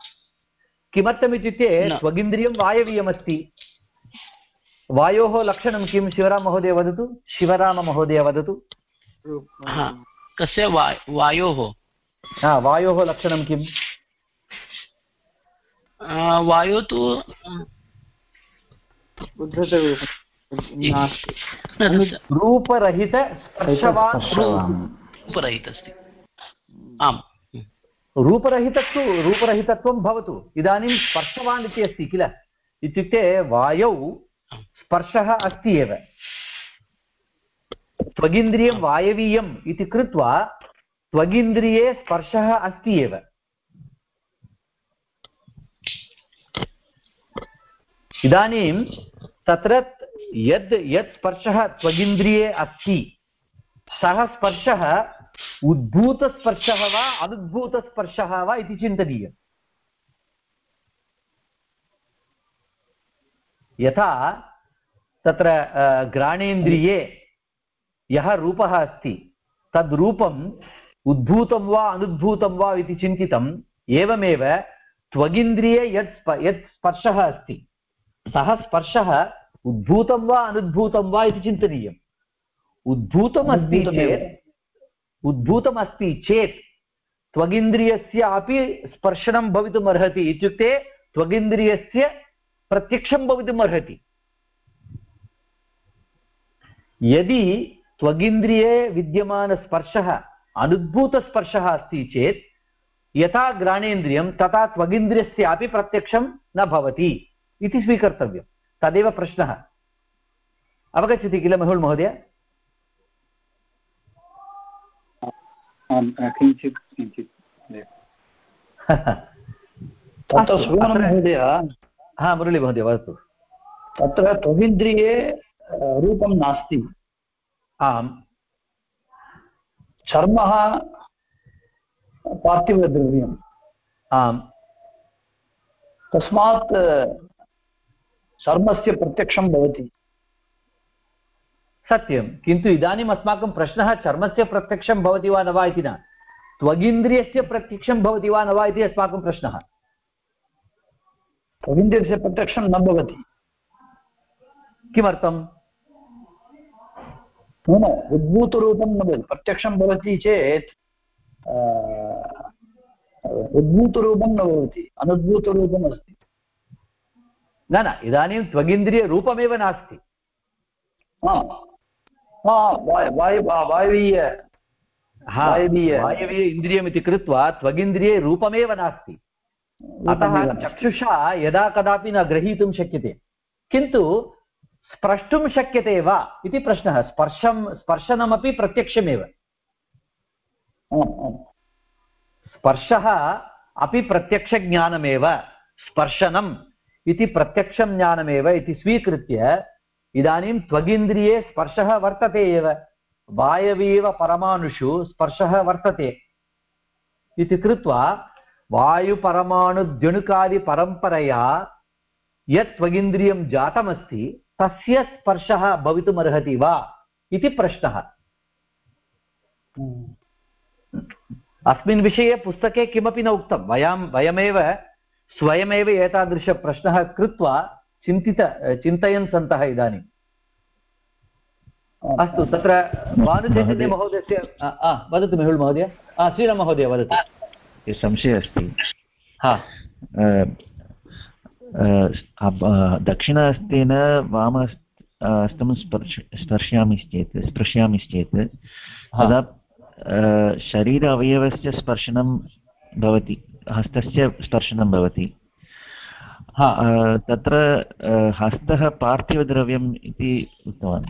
[SPEAKER 1] किमर्थमित्युक्ते त्वगिन्द्रियं वायवीयमस्ति। वायोः लक्षणं किं? शिवराममहोदय वदतु। शिवराममहोदय वदतु।
[SPEAKER 8] कस्य वा वायोः?
[SPEAKER 1] हा वायोः लक्षणं किम्?
[SPEAKER 8] वायो तु
[SPEAKER 1] रूपरहित
[SPEAKER 8] रूपरहित अस्ति आम्।
[SPEAKER 1] रूपरहितत्व रूपरहितत्वं भवतु। इदानीं स्पर्शवान् इति अस्ति किल? इत्युक्ते वायौ स्पर्शः अस्ति एव। त्वगिन्द्रियं वायवीयम् इति कृत्वा त्वगिन्द्रिये स्पर्शः अस्ति एव। इदानीं तत्र यद् यत् स्पर्शः त्वगिन्द्रिये अस्ति, सः स्पर्शः उद्भूतस्पर्शः वा अनुद्भूतस्पर्शः वा इति चिन्तनीयम्। यथा तत्र घ्राणेन्द्रिये यः रूपः अस्ति तद् रूपम् उद्भूतं वा अनुद्भूतं वा इति चिन्तितम् एवमेव त्वगिन्द्रिये यत् यत् स्पर्शः अस्ति सः स्पर्शः उद्भूतं वा अनुद्भूतं वा इति चिन्तनीयम्। उद्भूतम् अस्ति चेत् उद्भूतम् अस्ति चेत् त्वगिन्द्रियस्य अपि स्पर्शनं भवितुम् अर्हति इत्युक्ते त्वगिन्द्रियस्य प्रत्यक्षं भवितुम् अर्हति। यदि त्वगिन्द्रिये विद्यमानस्पर्शः अनुद्भूतस्पर्शः अस्ति चेत् यथा घ्राणेन्द्रियं तथा त्वगिन्द्रियस्यापि प्रत्यक्षं न भवति इति स्वीकर्तव्यं। तदेव प्रश्नः। अवगच्छति किल मेहुल् महोदय?
[SPEAKER 7] किञ्चित् किञ्चित्
[SPEAKER 11] तत्र सुगमनमहोदय
[SPEAKER 1] हा मुरळीमहोदय वदतु।
[SPEAKER 11] तत्र त्वगिन्द्रिये रूपं नास्ति।
[SPEAKER 1] आम्
[SPEAKER 11] चर्मः पार्थिवद्रव्यम्
[SPEAKER 1] आम्
[SPEAKER 11] तस्मात् चर्मस्य प्रत्यक्षं भवति
[SPEAKER 1] सत्यं किन्तु इदानीम् अस्माकं प्रश्नः चर्मस्य प्रत्यक्षं भवति वा न वा इति न त्वगिन्द्रियस्य प्रत्यक्षं भवति वा न वा इति अस्माकं प्रश्नः
[SPEAKER 11] त्वगिन्द्रियस्य प्रत्यक्षं न भवति
[SPEAKER 1] किमर्थम्
[SPEAKER 11] न उद्भूतरूपं न भवति। प्रत्यक्षं भवति चेत् उद्भूतरूपं न भवति अनुद्भूतरूपम् अस्ति।
[SPEAKER 1] न न इदानीं त्वगिन्द्रियरूपमेव नास्ति।
[SPEAKER 11] वायवीय
[SPEAKER 1] वायवीय। इन्द्रियमिति कृत्वा त्वगिन्द्रिये रूपमेव नास्ति। अतः चक्षुषा यदा कदापि न ग्रहीतुं शक्यते। किन्तु स्प्रष्टुं शक्यते वा इति प्रश्नः। स्पर्शं स्पर्शनमपि प्रत्यक्षमेव। स्पर्शः अपि प्रत्यक्षज्ञानमेव। स्पर्शनम् इति प्रत्यक्षं ज्ञानमेव इति स्वीकृत्य इदानीं त्वगिन्द्रिये स्पर्शः वर्तते एव। वायवीव परमाणुषु स्पर्शः वर्तते। इति कृत्वा वायुपरमाणुद्यणुकादिपरम्परया यत् त्वगिन्द्रियं जातमस्ति तस्य स्पर्शः भवितुमर्हति वा इति प्रश्नः। अस्मिन् विषये पुस्तके किमपि न उक्तं। वयं वयमेव स्वयमेव एतादृशप्रश्नः कृत्वा चिन्तित चिन्तयन् सन्तः इदानीम् अस्तु तत्र भानुचैतन्यमहोदयस्य वदतु मेहुल् महोदय। श्रीराममहोदय वदतु।
[SPEAKER 2] संशयः अस्ति।
[SPEAKER 1] हा।
[SPEAKER 2] दक्षिणहस्तेन वाम हस्तं स्पर्श स्पर्शयामि चेत् स्पृशयामि चेत् तदा शरीर अवयवस्य स्पर्शनं भवति हस्तस्य स्पर्शनं भवति। तत्र हस्तः पार्थिवद्रव्यम् इति उक्तवान्।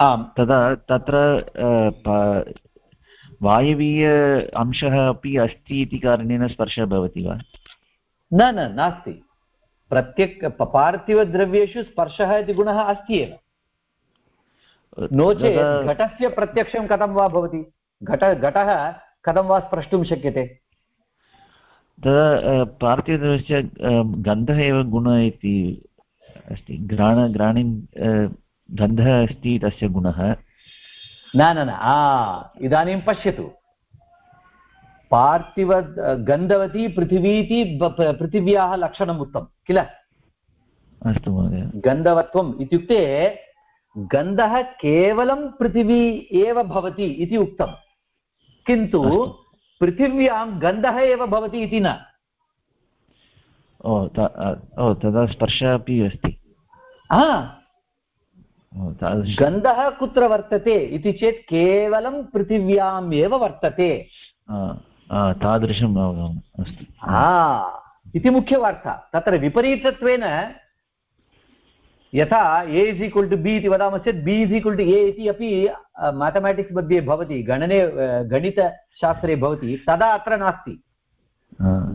[SPEAKER 1] आम्।
[SPEAKER 2] तदा तत्र वायवीय अंशः अपि अस्ति इति कारणेन स्पर्शः भवति वा?
[SPEAKER 1] न न नास्ति। प्रत्यक् पार्थिवद्रव्येषु स्पर्शः इति गुणः अस्ति एव। नो चेत् घटस्य प्रत्यक्षं कथं वा भवति? घट घटः कथं वा स्प्रष्टुं शक्यते?
[SPEAKER 2] तदा पार्थिवद्रव्यस्य गन्धः एव गुणः इति अस्ति। घ्राण घ्राणि गन्धः अस्ति तस्य गुणः।
[SPEAKER 1] न न न इदानीं पश्यतु। पार्थिव गन्धवती पृथिवी इति पृथिव्याः लक्षणम् उक्तं किल?
[SPEAKER 2] अस्तु महोदय।
[SPEAKER 1] गन्धवत्वम् इत्युक्ते गन्धः केवलं पृथिवी एव भवति इति उक्तं। किन्तु पृथिव्यां गन्धः एव भवति इति न।
[SPEAKER 2] ओ ओ तदा स्पर्शः अपि अस्ति।
[SPEAKER 1] गन्धः कुत्र वर्तते इति चेत् केवलं पृथिव्याम् एव वर्तते।
[SPEAKER 2] तादृशम् अस्तु।
[SPEAKER 1] इति मुख्यवार्ता। तत्र विपरीतत्वेन यथा A is equal to B इति वदामः चेत् बि इस् इक्वल् टु ए इति अपि मेथमेटिक्स् मध्ये भवति गणने गणितशास्त्रे भवति तदा अत्र नास्ति।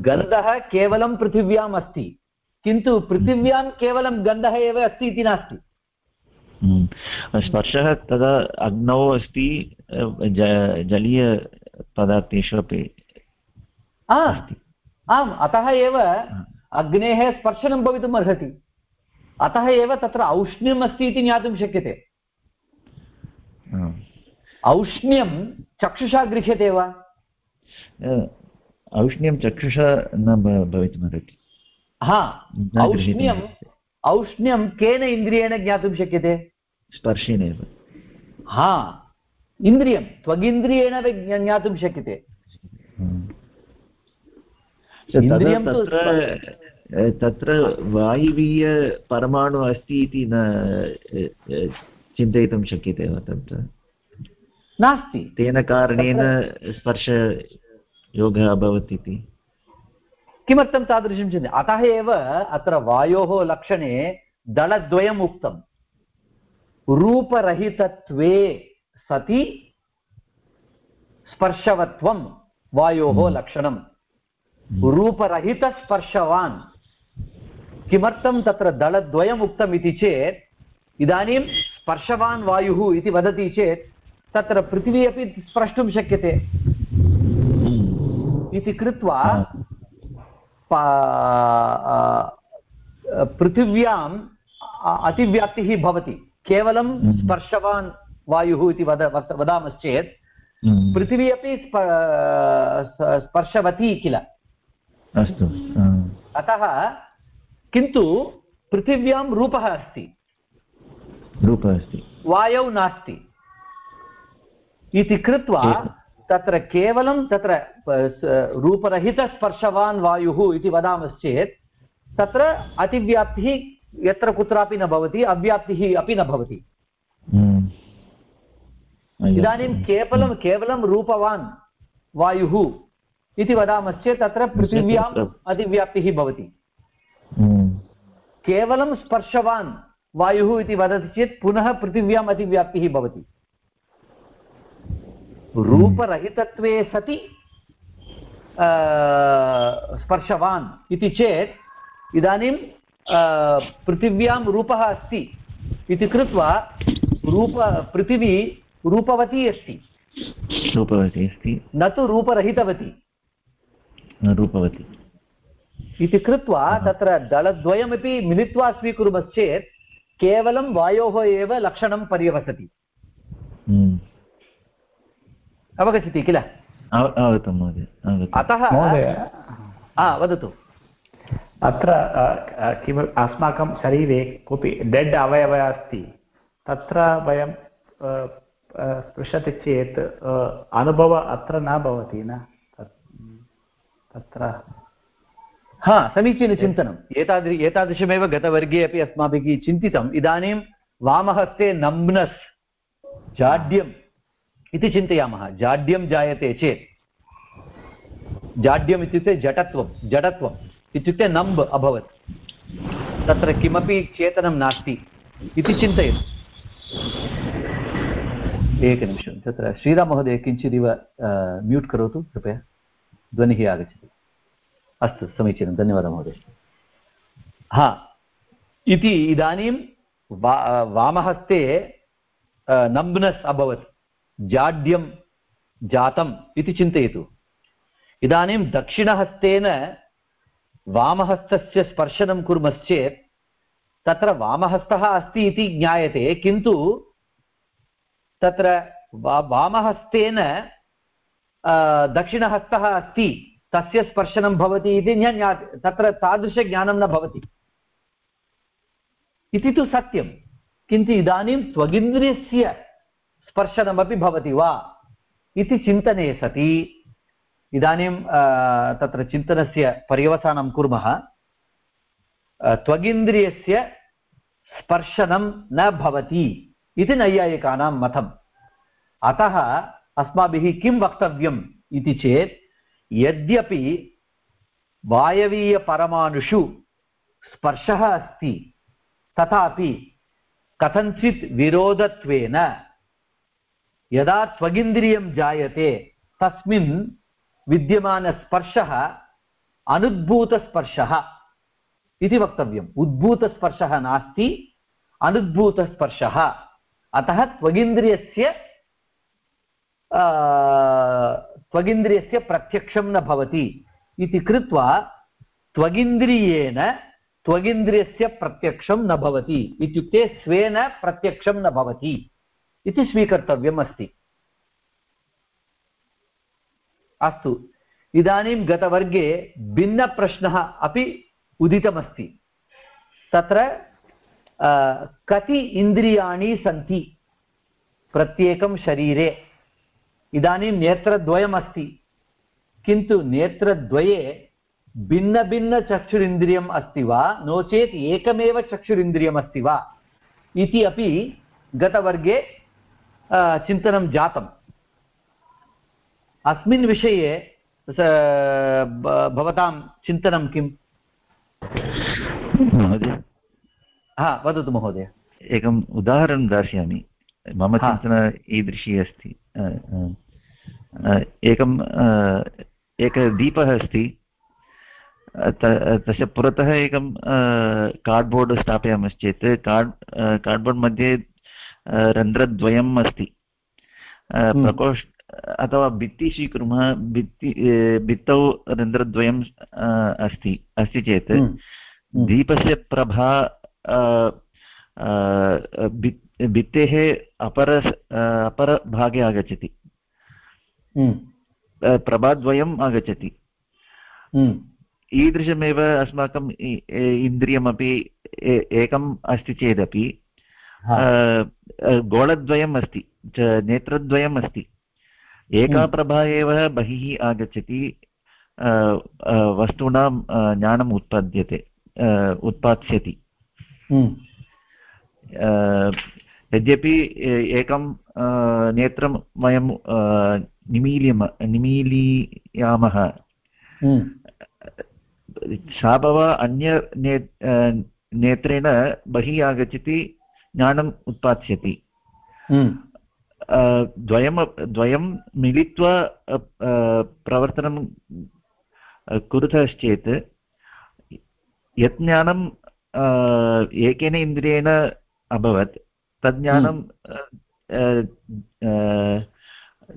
[SPEAKER 1] गन्धः केवलं पृथिव्याम् अस्ति किन्तु पृथिव्यां केवलं गन्धः एव अस्ति इति नास्ति।
[SPEAKER 2] स्पर्शः तदा अग्नौ अस्ति जलीयपदार्थेषु अपि
[SPEAKER 1] आम् अतः एव अग्नेः स्पर्शनं भवितुम् अर्हति। अतः एव तत्र औष्ण्यम् अस्ति इति ज्ञातुं शक्यते। औष्ण्यं चक्षुषा गृह्यते वा?
[SPEAKER 2] औष्ण्यं चक्षुषा न भवितुमर्हति
[SPEAKER 1] हा औष्ण्यम् औष्ण्यं केन इन्द्रियेण ज्ञातुं शक्यते?
[SPEAKER 2] स्पर्शेनैव।
[SPEAKER 1] हा इन्द्रियं त्वगिन्द्रियेण ज्ञातुं शक्यते।
[SPEAKER 2] तत्र तत्र वायवीयपरमाणु अस्ति इति न चिन्तयितुं शक्यते वा तत्र?
[SPEAKER 1] नास्ति।
[SPEAKER 2] तेन कारणेन स्पर्शयोगः अभवत् इति।
[SPEAKER 1] किमर्थं तादृशं चिन्त्य अतः एव अत्र वायोः लक्षणे दलद्वयम् उक्तं। रूपरहितत्वे सति स्पर्शवत्वं वायोः
[SPEAKER 2] हम्म।
[SPEAKER 1] रूपरहितस्पर्शवान् किमर्थं तत्र दलद्वयम् उक्तम् इति चेत् इदानीं स्पर्शवान् वायुः इति वदति चेत् तत्र पृथिवी अपि स्प्रष्टुं शक्यते इति कृत्वा पृथिव्याम् अतिव्याप्तिः भवति केवलं। स्पर्शवान् वायुः इति वद वदामश्चेत्। पृथिवी अपि स्पर्शवती किल
[SPEAKER 2] अस्तु
[SPEAKER 1] अतः किन्तु पृथिव्यां रूपः अस्ति।
[SPEAKER 2] रूपः अस्ति।
[SPEAKER 1] वायौ नास्ति। इति कृत्वा तत्र केवलं तत्र रूपरहितस्पर्शवान् वायुः इति वदामश्चेत् तत्र अतिव्याप्तिः यत्र कुत्रापि न भवति अव्याप्तिः अपि न भवति।
[SPEAKER 2] हम्म।
[SPEAKER 1] इदानीं केवलं केवलं रूपवान् वायुः इति वदामश्चेत् तत्र पृथिव्याम् अतिव्याप्तिः भवति।
[SPEAKER 2] हम्म।
[SPEAKER 1] केवलं स्पर्शवान् वायुः इति वदति चेत् पुनः पृथिव्याम् अतिव्याप्तिः भवति। रूपरहितत्वे सति स्पर्शवान् इति चेत् इदानीं पृथिव्यां रूपः अस्ति इति कृत्वा रूप पृथिवी रूपवती अस्ति।
[SPEAKER 2] रूपवती अस्ति।
[SPEAKER 1] न तु रूपरहितवती।
[SPEAKER 2] रूपवती
[SPEAKER 1] इति कृत्वा तत्र दलद्वयमपि मिलित्वा स्वीकुर्मश्चेत् केवलं वायोः एव लक्षणं पर्यवसति।
[SPEAKER 2] हम्म।
[SPEAKER 1] अवगच्छति किल?
[SPEAKER 2] अवगतं महोदय
[SPEAKER 1] अतः वदतु।
[SPEAKER 6] अत्र किम् अस्माकं शरीरे कोऽपि डेड् अवयवः अस्ति तत्र वयं स्पृशति चेत् अनुभवः अत्र न भवति न? तत्र।
[SPEAKER 1] हा समीचीनचिन्तनम् एतादृ, एतादृशमेव गतवर्गे अपि अस्माभिः चिन्तितम्। इदानीं वामहस्ते नम्नस्, जाड्यम् इति चिन्तयामः। जाड्यं जायते चेत्। जाड्यम् इत्युक्ते जटत्वं, जडत्वम् इत्युक्ते नम्ब् अभवत्। तत्र किमपि चेतनं नास्ति इति चिन्तयतु। एकनिमिषं, तत्र श्रीराममहोदय किञ्चिदिव म्यूट् करोतु, कृपया। ध्वनिः आगच्छति अस्तु समीचीनं धन्यवादः महोदय हा इति इदानीं वा वामहस्ते नम्ब्नस् अभवत् जाड्यं जातम् इति चिन्तयतु इदानीं दक्षिणहस्तेन वामहस्तस्य स्पर्शनं कुर्मश्चेत् तत्र वामहस्तः अस्ति इति ज्ञायते किन्तु तत्र वा वामहस्तेन दक्षिणहस्तः अस्ति तस्य स्पर्शनं भवति इति न ज्ञाते तत्र तादृशज्ञानं न भवति इति तु सत्यं किन्तु इदानीं त्वगिन्द्रियस्य स्पर्शनमपि भवति वा इति चिन्तने सति इदानीं तत्र चिन्तनस्य पर्यवसानं कुर्मः त्वगिन्द्रियस्य स्पर्शनं न भवति इति नैयायिकानां मतम् अतः अस्माभिः किं वक्तव्यम् इति चेत्, यद्यपि वायवीयपरमाणुषु स्पर्शः अस्ति, तथापि कथञ्चित् विरोधत्वेन यदा त्वगिन्द्रियं जायते, तस्मिन् विद्यमानस्पर्शः अनुद्भूतस्पर्शः इति वक्तव्यम्। उद्भूतस्पर्शः नास्ति, अनुद्भूतस्पर्शः। अतः त्वगिन्द्रियस्य त्वगिन्द्रियस्य प्रत्यक्षं न भवति इति कृत्वा त्वगिन्द्रियेण त्वगिन्द्रियस्य प्रत्यक्षं न भवति इत्युक्ते स्वेन प्रत्यक्षं न भवति इति स्वीकर्तव्यम् अस्ति। अस्तु, इदानीं गतवर्गे भिन्नप्रश्नः अपि उदितमस्ति। तत्र कति इन्द्रियाणि सन्ति प्रत्येकं शरीरे? इदानीं नेत्रद्वयमस्ति। किन्तु नेत्रद्वये भिन्नभिन्नचक्षुरिन्द्रियम् अस्ति वा? नो चेत् एकमेव चक्षुरिन्द्रियम् अस्ति वा? इति अपि गतवर्गे चिन्तनं जातम्। अस्मिन् विषये भवतां चिन्तनं किम्?
[SPEAKER 2] महोदय।
[SPEAKER 1] हा वदतु महोदय।
[SPEAKER 2] एकम् उदाहरणं दास्यामि मम चिन्तना ईदृशी अस्ति एकं एकः दीपः अस्ति तस्य पुरतः एकं कार्ड्बोर्ड् स्थापयामश्चेत् कार्ड् कार्ड्बोर्ड् मध्ये रन्ध्रद्वयम् अस्ति हम्म। प्रकोष्ठ अथवा भित्ति स्वीकुर्मः भित्ति भित्तौ रन्ध्रद्वयम् अस्ति अस्ति चेत् हम्म। हम्म। दीपस्य प्रभा भित्तेः अपर अपरभागे आगच्छति। प्रभाद्वयम् आगच्छति। ईदृशमेव अस्माकं इन्द्रियमपि एकम् अस्ति चेदपि गोलद्वयम् अस्ति नेत्रद्वयम् अस्ति। एका हम्म। प्रभा एव बहिः आगच्छति वस्तूनां ज्ञानम् उत्पद्यते उत्पात्स्यति हम्म। यद्यपि एकं नेत्रं वयं निमील्यम निमीलयामः। हम्म। सा अन्य ने नेत्रेण बहिः आगच्छति ज्ञानम् उत्पात्स्यति द्वयं द्वयं मिलित्वा प्रवर्तनं कुरुतश्चेत् यत् ज्ञानं एकेन इन्द्रियेण अभवत् तद् ज्ञानं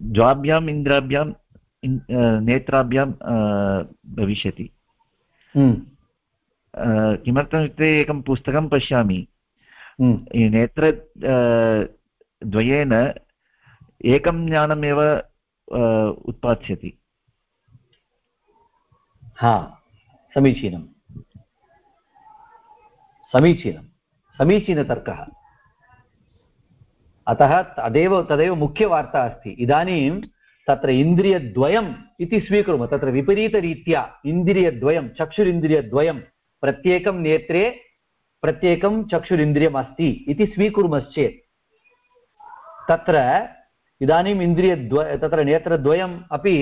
[SPEAKER 2] द्वाभ्याम् इन्द्राभ्यां नेत्राभ्यां भविष्यति। हम्म। किमर्थमित्युक्ते एकं पुस्तकं पश्यामि। हम्म। नेत्र द्वयेन एकं ज्ञानमेव उत्पाद्यति।
[SPEAKER 1] हा समीचीनं। समीचीनं। समीचीनतर्कः। अतः तदेव तदेव मुख्यवार्ता अस्ति। इदानीं तत्र इन्द्रियद्वयम् इति स्वीकुर्मः। तत्र विपरीतरीत्या इन्द्रियद्वयं, चक्षुरिन्द्रियद्वयं प्रत्येकं नेत्रे प्रत्येकं चक्षुरिन्द्रियम् अस्ति इति स्वीकुर्मश्चेत्। तत्र इदानीम् इन्द्रियद्व, तत्र नेत्रद्वयम् अपि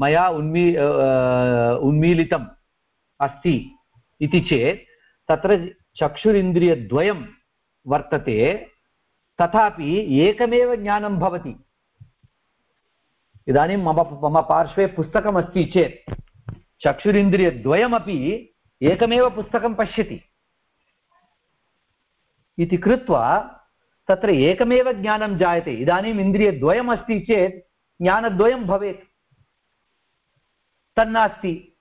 [SPEAKER 1] मया उन्मी उन्मीलितम् अस्ति इति चेत् तत्र चक्षुरिन्द्रियद्वयं वर्तते। तथापि एकमेव ज्ञानं भवति। इदानीं मम मम पार्श्वे पुस्तकमस्ति चेत् चक्षुरिन्द्रियद्वयमपि एकमेव पुस्तकं पश्यति। इति कृत्वा तत्र एकमेव ज्ञानं जायते। इदानीम् इन्द्रियद्वयम् अस्ति चेत् ज्ञानद्वयं भवेत्। तन्नास्ति।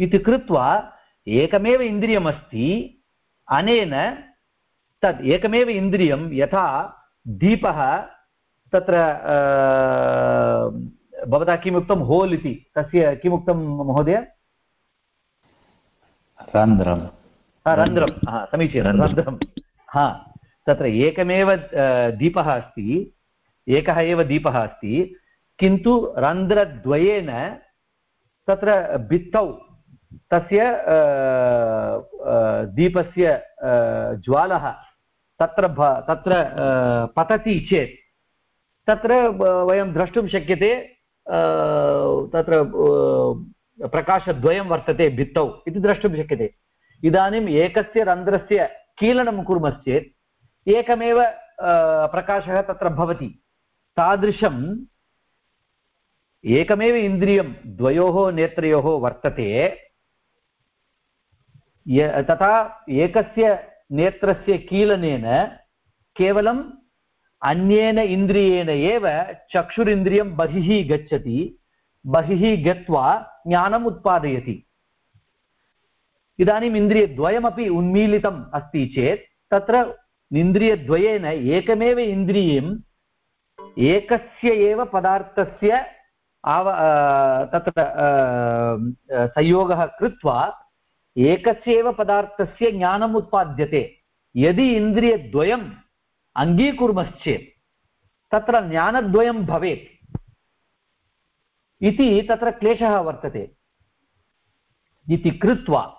[SPEAKER 1] इति कृत्वा एकमेव इन्द्रियमस्ति, अनेन तद् एकमेव इन्द्रियं यथा दीपः तत्र भवता किमुक्तं होल् इति तस्य किमुक्तं महोदय?
[SPEAKER 2] रन्ध्रं
[SPEAKER 1] रन्ध्रं हा समीचीनं रन्ध्रं हा तत्र एकमेव दीपः अस्ति एकः एव दीपः अस्ति किन्तु रन्ध्रद्वयेन तत्र भित्तौ तस्य दीपस्य ज्वालः तत्र तत्र पतति चेत्। तत्र वयं द्रष्टुं शक्यते तत्र प्रकाशद्वयं वर्तते भित्तौ इति द्रष्टुं शक्यते। इदानीम् एकस्य रन्ध्रस्य कीलनं कुर्मश्चेत्, एकमेव प्रकाशः तत्र भवति। तादृशम् एकमेव इन्द्रियं द्वयोः नेत्रयोः वर्तते। तथा एकस्य नेत्रस्य कीलनेन केवलम् अन्येन इन्द्रियेण एव चक्षुरिन्द्रियं बहिः गच्छति, बहिः गत्वा ज्ञानम् उत्पादयति। इदानीम् इन्द्रियद्वयमपि उन्मीलितम् अस्ति चेत्, तत्र इन्द्रियद्वयेन एकमेव इन्द्रियम् एकस्य एव पदार्थस्य आव तत्र संयोगः कृत्वा एकस्य एव पदार्थस्य ज्ञानम् उत्पाद्यते। यदि इन्द्रियद्वयम् अङ्गीकुर्मश्चेत्, तत्र ज्ञानद्वयं भवेत्। इति तत्र क्लेशः वर्तते। इति कृत्वा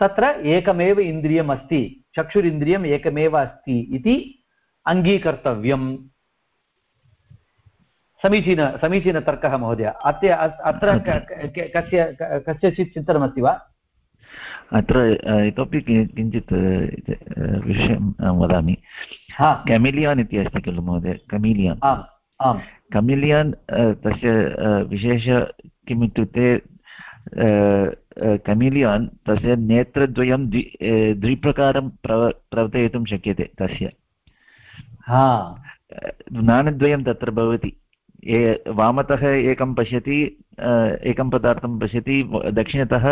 [SPEAKER 1] तत्र एकमेव इन्द्रियम् अस्ति चक्षुरिन्द्रियम् एकमेव अस्ति इति अङ्गीकर्तव्यम्। समीचीन, समीचीनतर्कः महोदय। अत्य अत्र कस्य कस्यचित् चिन्तनमस्ति वा?
[SPEAKER 2] अत्र इतोपि किञ्चित् विषयं वदामि केमिलियान् इति अस्ति खलु महोदय कमीलियान् कमिलियान् तस्य विशेष किम् इत्युक्ते कमिलियान् तस्य नेत्रद्वयं द्वि द्विप्रकारं प्रव प्रवर्तयितुं शक्यते तस्य ज्ञानद्वयं तत्र भवति वामतः एकं पश्यति एकं पदार्थं पश्यति दक्षिणतः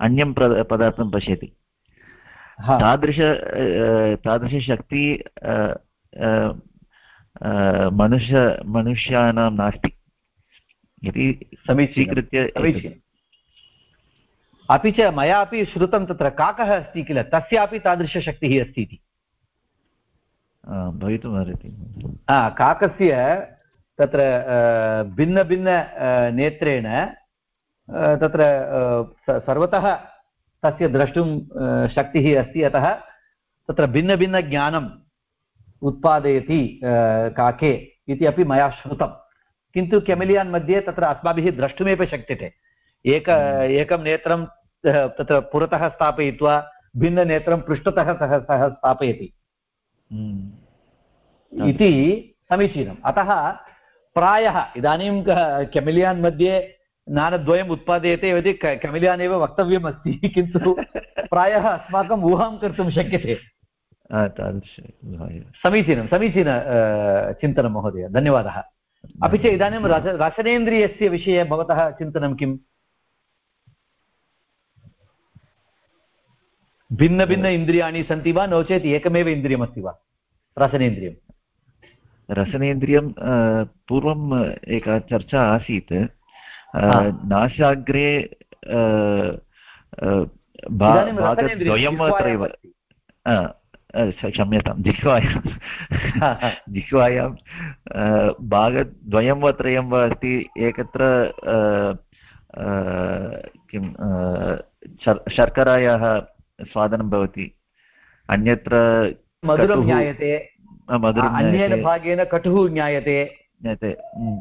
[SPEAKER 2] अन्यं पदार्थं पश्यति। तादृश तादृशशक्ति मनुष्य मनुष्याणां नास्ति। इति
[SPEAKER 1] समीचीकृत्य अपि च मया अपि श्रुतं तत्र काकः अस्ति किल? तस्यापि तादृशशक्तिः अस्ति इति
[SPEAKER 2] भवितुमर्हति।
[SPEAKER 1] काकस्य तत्र भिन्नभिन्न नेत्रेण तत्र सर्वतः तस्य द्रष्टुं शक्तिः अस्ति। अतः तत्र भिन्नभिन्नज्ञानम् उत्पादयति काके इति अपि मया श्रुतं। किन्तु केमिलियान् मध्ये तत्र अस्माभिः द्रष्टुमेव शक्यते। एक एकं नेत्रं तत्र पुरतः स्थापयित्वा भिन्ननेत्रं पृष्ठतः सः सः स्थापयति। हम्म। इति समीचीनम्। अतः प्रायः, इदानीं केमिलियान् मध्ये ज्ञानद्वयम् उत्पाद्यते इति केमिलियान् एव वक्तव्यम् अस्ति किन्तु प्रायः अस्माकम् ऊहां कर्तुं शक्यते। समीचीनं, समीचीन चिन्तनं महोदय, धन्यवादः। अपि च इदानीं रस रसनेन्द्रियस्य विषये भवतः चिन्तनं किम्? भिन्नभिन्न इन्द्रियाणि सन्ति वा? नो चेत् एकमेव इन्द्रियमस्ति वा? रसनेन्द्रियं
[SPEAKER 2] पूर्वम् एका चर्चा आसीत्। नाशाग्रे भागद्वयम् अत्रैव। क्षम्यतां जिह्वायां। जिह्वायां भागद्वयं वा त्रयं वा अस्ति एकत्र किं शर्करायाः स्वादनं भवति। अन्यत्र
[SPEAKER 1] मधुरं ज्ञायते। अन्येन भागेन कटुः ज्ञायते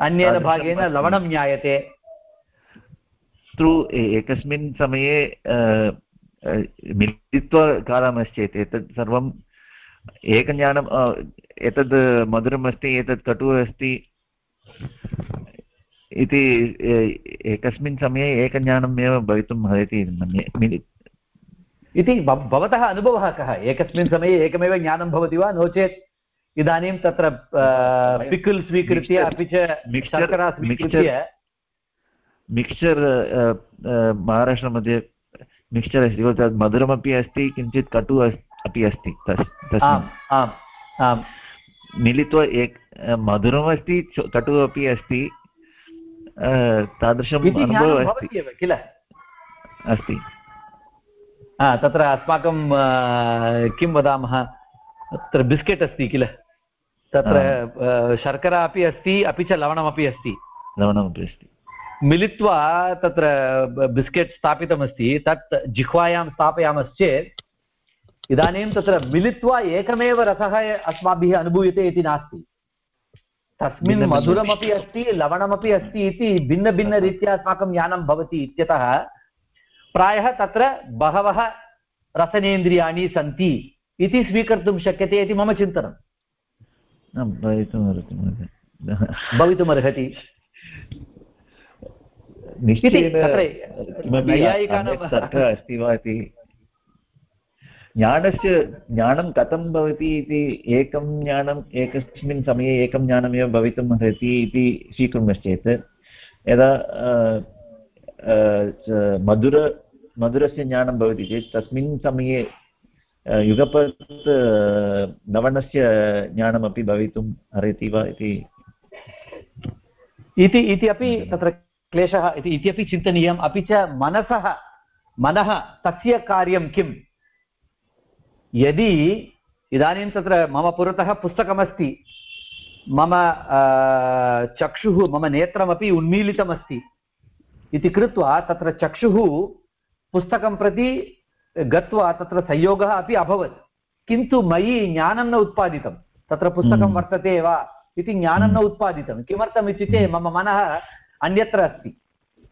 [SPEAKER 1] अन्येन भागेन लवणं ज्ञायते
[SPEAKER 2] तु एकस्मिन् समये मिलित्वा खादामश्चेत् एतत् सर्वम् एकज्ञानम् एतद् मधुरम् अस्ति एतत् कटुः अस्ति इति एकस्मिन् समये एकज्ञानम् एव भवितुम् अर्हति मन्ये
[SPEAKER 1] इति भवतः अनुभवः कः एकस्मिन् समये एकमेव ज्ञानं भवति वा नो चेत् इदानीं तत्र पिकल् स्वीकृत्य अपि च शर्करा स्वीकृत्य।
[SPEAKER 2] मिक्स्चर् महाराष्ट्रमध्ये मिक्स्चर् अस्ति तद् मधुरमपि अस्ति किञ्चित् कटु अपि अस्ति
[SPEAKER 1] आम् आम् आम्।
[SPEAKER 2] मिलित्वा एक मधुरमस्ति कटुः अपि अस्ति तादृशम् अनुभवः अस्ति।
[SPEAKER 1] किल?
[SPEAKER 2] अस्ति।
[SPEAKER 1] तत्र अस्माकं किं वदामः? तत्र बिस्केट् अस्ति किल? तत्र शर्करा अपि अस्ति अपि च लवणमपि अस्ति।
[SPEAKER 2] लवणमपि अस्ति।
[SPEAKER 1] मिलित्वा तत्र बिस्केट् स्थापितमस्ति तत् जिह्वायां स्थापयामश्चेत् इदानीं तत्र मिलित्वा एकमेव रसः अस्माभिः अनुभूयते इति नास्ति। तस्मिन् मधुरमपि अस्ति लवणमपि अस्ति इति भिन्नभिन्नरीत्या अस्माकं ज्ञानं भवति इत्यतः प्रायः तत्र बहवः रसनेन्द्रियाणि सन्ति। इति स्वीकर्तुं शक्यते इति मम चिन्तनं भवितुमर्हति
[SPEAKER 2] अस्ति वा इति। ज्ञानस्य ज्ञानं कथं भवति इति एकं ज्ञानम् एकस्मिन् समये एकं ज्ञानमेव भवितुम् अर्हति इति स्वीकुर्मश्चेत् यदा मधुर मधुरस्य ज्ञानं भवति चेत् तस्मिन् समये युगपत् लवणस्य ज्ञानमपि भवितुम् अर्हति वा इति?
[SPEAKER 1] इति इति अपि तत्र क्लेशः इति इत्यपि चिन्तनीयम्। अपि च मनसः मनः तस्य कार्यं किम्? यदि इदानीं तत्र मम पुरतः पुस्तकमस्ति मम चक्षुः मम नेत्रमपि उन्मीलितमस्ति इति कृत्वा तत्र चक्षुः पुस्तकं प्रति गत्वा तत्र संयोगः अपि अभवत्। किन्तु मयि ज्ञानं न उत्पादितं। तत्र पुस्तकं
[SPEAKER 2] हम्म।
[SPEAKER 1] वर्तते वा इति ज्ञानं न
[SPEAKER 2] हम्म।
[SPEAKER 1] उत्पादितं। किमर्थम् इत्युक्ते मम मनः अन्यत्र अस्ति।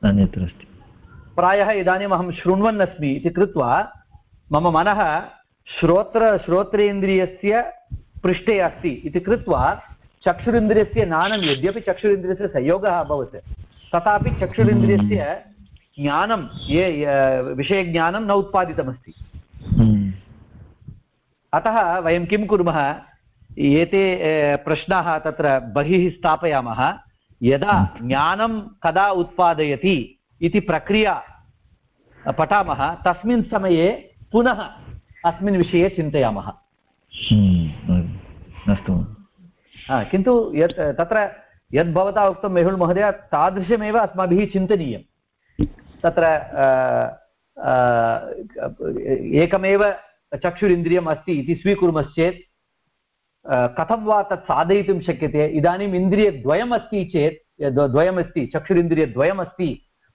[SPEAKER 2] अन्यत्र अस्ति।
[SPEAKER 1] प्रायः इदानीम् अहं शृण्वन् अस्मि इति कृत्वा मम मनः श्रोत्र श्रोत्रेन्द्रियस्य पृष्ठे अस्ति इति कृत्वा चक्षुरिन्द्रियस्य ज्ञानं यद्यपि चक्षुरिन्द्रियस्य संयोगः अभवत् तथापि चक्षुरिन्द्रियस्य ज्ञानं ये विषयज्ञानं न उत्पादितमस्ति।
[SPEAKER 2] हम्म।
[SPEAKER 1] अतः वयं किं कुर्मः एते प्रश्नाः तत्र बहिः स्थापयामः। यदा ज्ञानं कदा उत्पादयति इति प्रक्रिया पठामः तस्मिन् समये पुनः अस्मिन् विषये चिन्तयामः।
[SPEAKER 2] हम्म, अस्तु।
[SPEAKER 1] किन्तु यत् तत्र यद् भवता उक्तं मेहुल् महोदय तादृशमेव अस्माभिः चिन्तनीयं तत्र एकमेव चक्षुरिन्द्रियम् अस्ति इति स्वीकुर्मश्चेत् कथं वा तत् साधयितुं शक्यते? इदानीम् इन्द्रियद्वयम् अस्ति चेत् द्वयमस्ति, चक्षुरिन्द्रियद्वयमस्ति,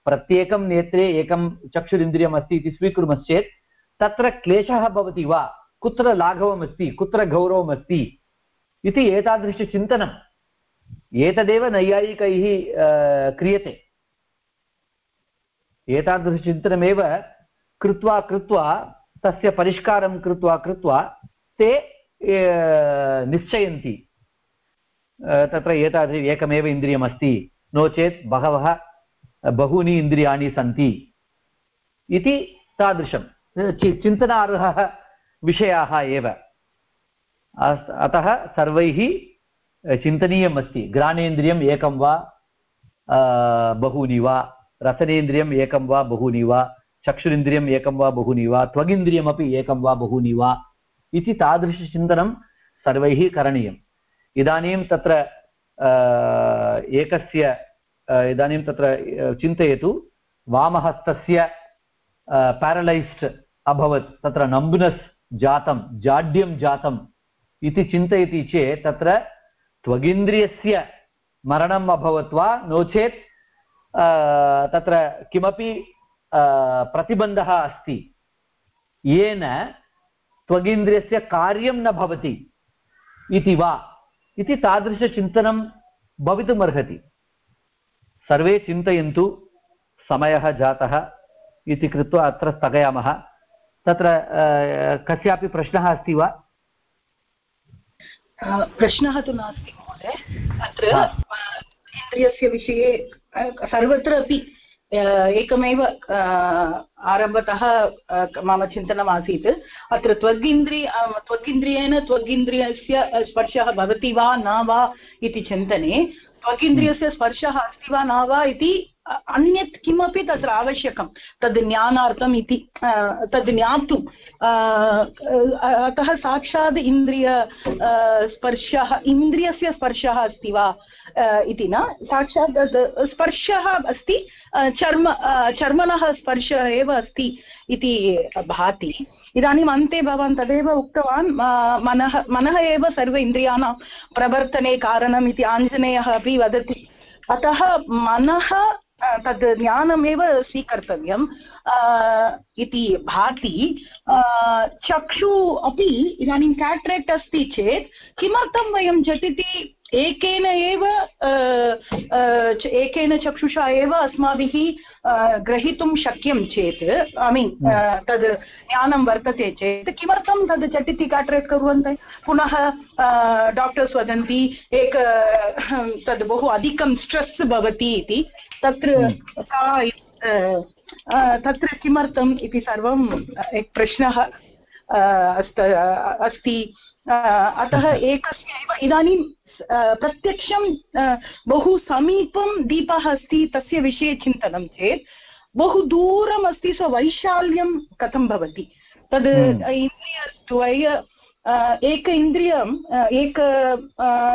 [SPEAKER 1] प्रत्येकं नेत्रे एकं चक्षुरिन्द्रियम् अस्ति इति स्वीकुर्मश्चेत्, तत्र क्लेशः भवति वा? कुत्र लाघवमस्ति? कुत्र गौरवमस्ति? इति एतादृशचिन्तनम्। एतदेव नैयायिकैः क्रियते। एतादृशचिन्तनमेव कृत्वा कृत्वा, तस्य परिष्कारं कृत्वा कृत्वा, ते निश्चयन्ति। तत्र एतादृश एकमेव इन्द्रियमस्ति। नो चेत् बहवः, बहूनि इन्द्रियाणि सन्ति। इति तादृशं चिन्तनार्हः विषयाः एव। अतः सर्वैः चिन्तनीयम् अस्ति एकं वा बहूनि वा। रसनेन्द्रियम् एकं वा बहूनि वा, चक्षुरिन्द्रियम् एकं वा बहूनि वा, त्वगिन्द्रियमपि एकं वा बहूनि वा इति तादृशचिन्तनं सर्वैः करणीयम्। इदानीं तत्र एकस्य इदानीं तत्र चिन्तयतु, वामहस्तस्य पेरलैस्ड् अभवत्, तत्र नम्बुनस् जातं, जाड्यं जातम् इति चिन्तयति चेत् तत्र त्वगिन्द्रियस्य मरणम् अभवत् वा नो चेत् तत्र किमपि प्रतिबन्धः अस्ति। येन त्वगिन्द्रियस्य कार्यं न भवति इति वा? इति तादृशचिन्तनं भवितुमर्हति। सर्वे चिन्तयन्तु समयः जातः इति कृत्वा अत्र स्थगयामः। तत्र कस्यापि प्रश्नः अस्ति वा?
[SPEAKER 9] प्रश्नः तु नास्ति महोदय। अत्र इन्द्रियस्य विषये सर्वत्र अपि एकमेव आरम्भतः मम चिन्तनमासीत् अत्र त्वगिन्द्रिय त्वगिन्द्रियेण त्वगिन्द्रियस्य स्पर्शः भवति वा न वा इति चिन्तने त्वगिन्द्रियस्य स्पर्शः अस्ति वा न वा इति अन्यत् किमपि तत्र आवश्यकं। तद् ज्ञानार्थम् इति तद् ज्ञातुम् अतः साक्षात् इन्द्रिय स्पर्शः, इन्द्रियस्य स्पर्शः अस्ति वा इति न? साक्षात् स्पर्शः अस्ति चर्म चर्मणः स्पर्शः एव अस्ति इति भाति। इदानीम् अन्ते भवान् तदेव उक्तवान् मनः मनः एव सर्व इन्द्रियाणां प्रवर्तने कारणम् इति आञ्जनेयः अपि वदति। अतः मनः तद् ज्ञानमेव स्वीकर्तव्यम् इति भाति चक्षु अपि इदानीं केट्रेक्ट् अस्ति चेत् किमर्थं वयं झटिति एकेन एव एकेन चक्षुषा एव अस्माभिः ग्रहीतुं शक्यं चेत् ऐ मीन् तद् ज्ञानं वर्तते चेत् किमर्थं तद् झटिति काट्रेक्ट् कुर्वन्ति? पुनः डाक्टर्स् वदन्ति एक तद् बहु अधिकं स्ट्रेस् भवति इति तत्र का तत्र किमर्थम् इति सर्वम् एक प्रश्नः अस्ति अतः एकस्य एव इदानीं प्रत्यक्षं बहु समीपं दीपः अस्ति तस्य विषये चिन्तनं चेत् बहु दूरम् अस्ति स्ववैशाल्यं कथं भवति? तद् इन्द्रियद्वय एक इन्द्रियम् एक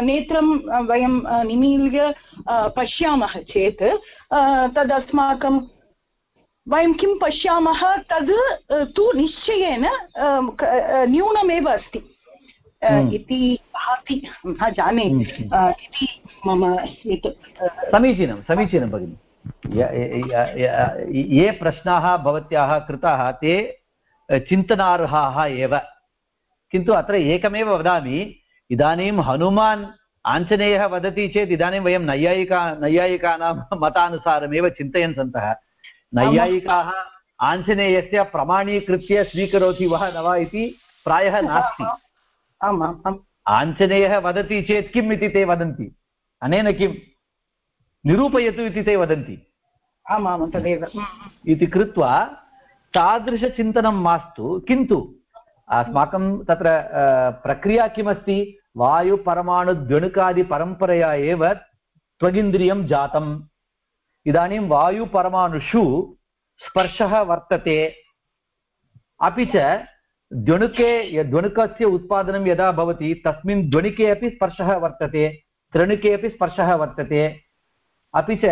[SPEAKER 9] नेत्रं वयं निमील्य पश्यामः चेत् तद् अस्माकं वयं किं पश्यामः तद् तु निश्चयेन न्यूनमेव अस्ति। इति भाति न जाने इति मम एतत्
[SPEAKER 1] समीचीनं समीचीनं भगिनि। ये प्रश्नाः भवत्याः कृताः ते चिन्तनार्हाः एव। किन्तु अत्र एकमेव वदामि इदानीं हनुमान् आञ्जनेयः वदति चेत् इदानीं वयं नैयायिका नैयायिकानां मतानुसारमेव चिन्तयन् सन्तः नैयायिकाः आञ्जनेयस्य प्रमाणीकृत्य स्वीकरोति वा न वा इति प्रायः नास्ति। आञ्जनेयः वदति चेत् किम् इति ते वदन्ति? अनेन किं निरूपयतु इति ते वदन्ति।
[SPEAKER 9] आमां तदेव।
[SPEAKER 1] इति कृत्वा तादृशचिन्तनं मास्तु किन्तु अस्माकं तत्र प्रक्रिया किमस्ति? वायुपरमाणुद्वणुकादिपरम्परया एव त्वगिन्द्रियं जातम्। इदानीं वायुपरमाणुषु स्पर्शः वर्तते। अपि च द्वणुके द्वणुकस्य उत्पादनं यदा भवति, तस्मिन् द्वणुके अपि स्पर्शः वर्तते, त्रणुके अपि स्पर्शः वर्तते। अपि च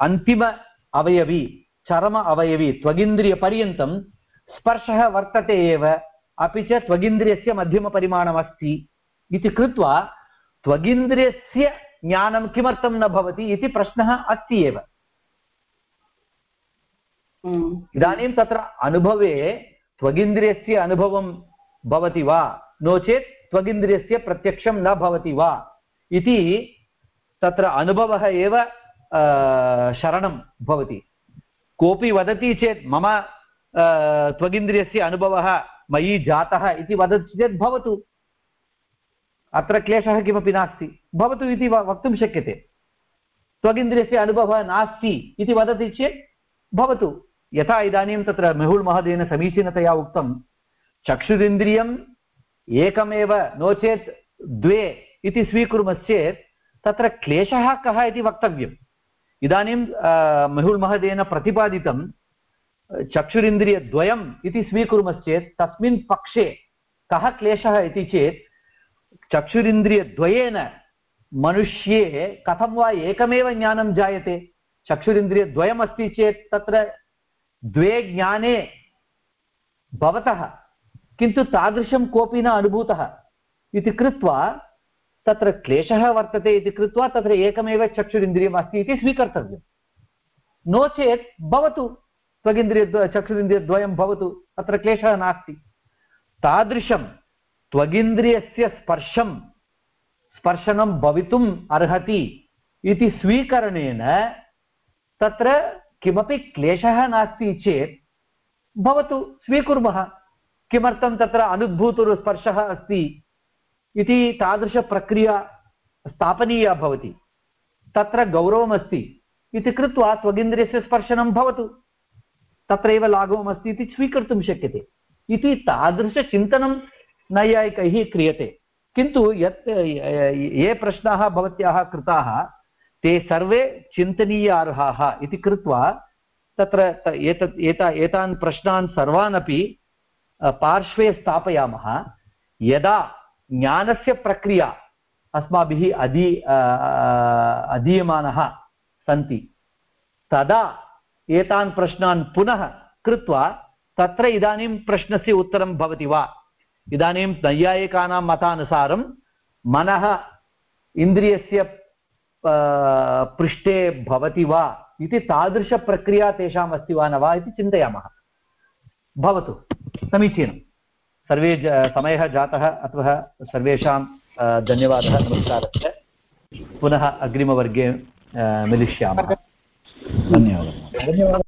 [SPEAKER 1] अन्तिम अवयवी, चरम अवयवी, त्वगिन्द्रियपर्यन्तं स्पर्शः वर्तते एव। अपि च त्वगिन्द्रियस्य मध्यमपरिमाणमस्ति इति कृत्वा त्वगिन्द्रियस्य ज्ञानं किमर्थं न भवति इति प्रश्नः अस्ति एव। इदानीं तत्र अनुभवे त्वगिन्द्रियस्य अनुभवं भवति वा? नो चेत् त्वगिन्द्रियस्य प्रत्यक्षं न भवति वा? इति तत्र अनुभवः एव शरणं भवति। कोऽपि वदति चेत् मम त्वगिन्द्रियस्य अनुभवः मयि जातः इति वदति चेत् भवतु। अत्र क्लेशः किमपि नास्ति। भवतु इति वक्तुं शक्यते। त्वगिन्द्रियस्य अनुभवः नास्ति इति वदति चेत् भवतु। यथा इदानीं तत्र मेहुल् महोदयेन समीचीनतया उक्तं, चक्षुरिन्द्रियम् एकमेव नो चेत् द्वे इति स्वीकुर्मश्चेत् तत्र क्लेशः कः इति वक्तव्यम्। इदानीं मेहुल् महोदयेन प्रतिपादितं, चक्षुरिन्द्रियद्वयम् इति स्वीकुर्मश्चेत् तस्मिन् पक्षे कः क्लेशः इति चेत् चक्षुरिन्द्रियद्वयेन मनुष्ये कथं वा एकमेव ज्ञानं जायते? चक्षुरिन्द्रियद्वयमस्ति चेत् तत्र द्वे ज्ञाने भवतः, किन्तु तादृशं कोऽपि न अनुभूतः। इति कृत्वा तत्र क्लेशः वर्तते इति कृत्वा तत्र एकमेव चक्षुरिन्द्रियम् अस्ति इति स्वीकर्तव्यं नो चेत् भवतु, त्वगिन्द्रिय चक्षुरिन्द्रियद्वयं भवतु, अत्र क्लेशः नास्ति। तादृशं त्वगिन्द्रियस्य स्पर्शं, स्पर्शनं भवितुम् अर्हति इति स्वीकरणेन तत्र किमपि क्लेशः नास्ति चेत् भवतु स्वीकुर्मः। किमर्थं तत्र अनुद्भूतुर्स्पर्शः अस्ति इति तादृशप्रक्रिया स्थापनीया भवति। तत्र गौरवमस्ति इति कृत्वा त्वगिन्द्रियस्य स्पर्शनं भवतु। तत्रैव लाघवमस्ति इति स्वीकर्तुं शक्यते। इति तादृशचिन्तनं नैयायिकैः क्रियते। किन्तु यत् ये प्रश्नाः भवत्याः कृताः ते सर्वे चिन्तनीयार्हाः इति कृत्वा तत्र एतत् एता एतान् प्रश्नान् सर्वान् अपि पार्श्वे स्थापयामः। यदा ज्ञानस्य प्रक्रिया अस्माभिः अधी अधीयमानः सन्ति, तदा एतान् प्रश्नान् पुनः कृत्वा तत्र इदानीं प्रश्नस्य उत्तरं भवति वा? इदानीं नैयायिकानां मतानुसारं मनः इन्द्रियस्य पृष्ठे भवति वा इति तादृशप्रक्रिया तेषाम् अस्ति वा न वा इति चिन्तयामः। भवतु समीचीनं सर्वे समयः जातः, अतः सर्वेषां धन्यवादः नमस्कारश्च पुनः अग्रिमवर्गे मिलिष्यामः।
[SPEAKER 2] धन्यवादः धन्यवादः।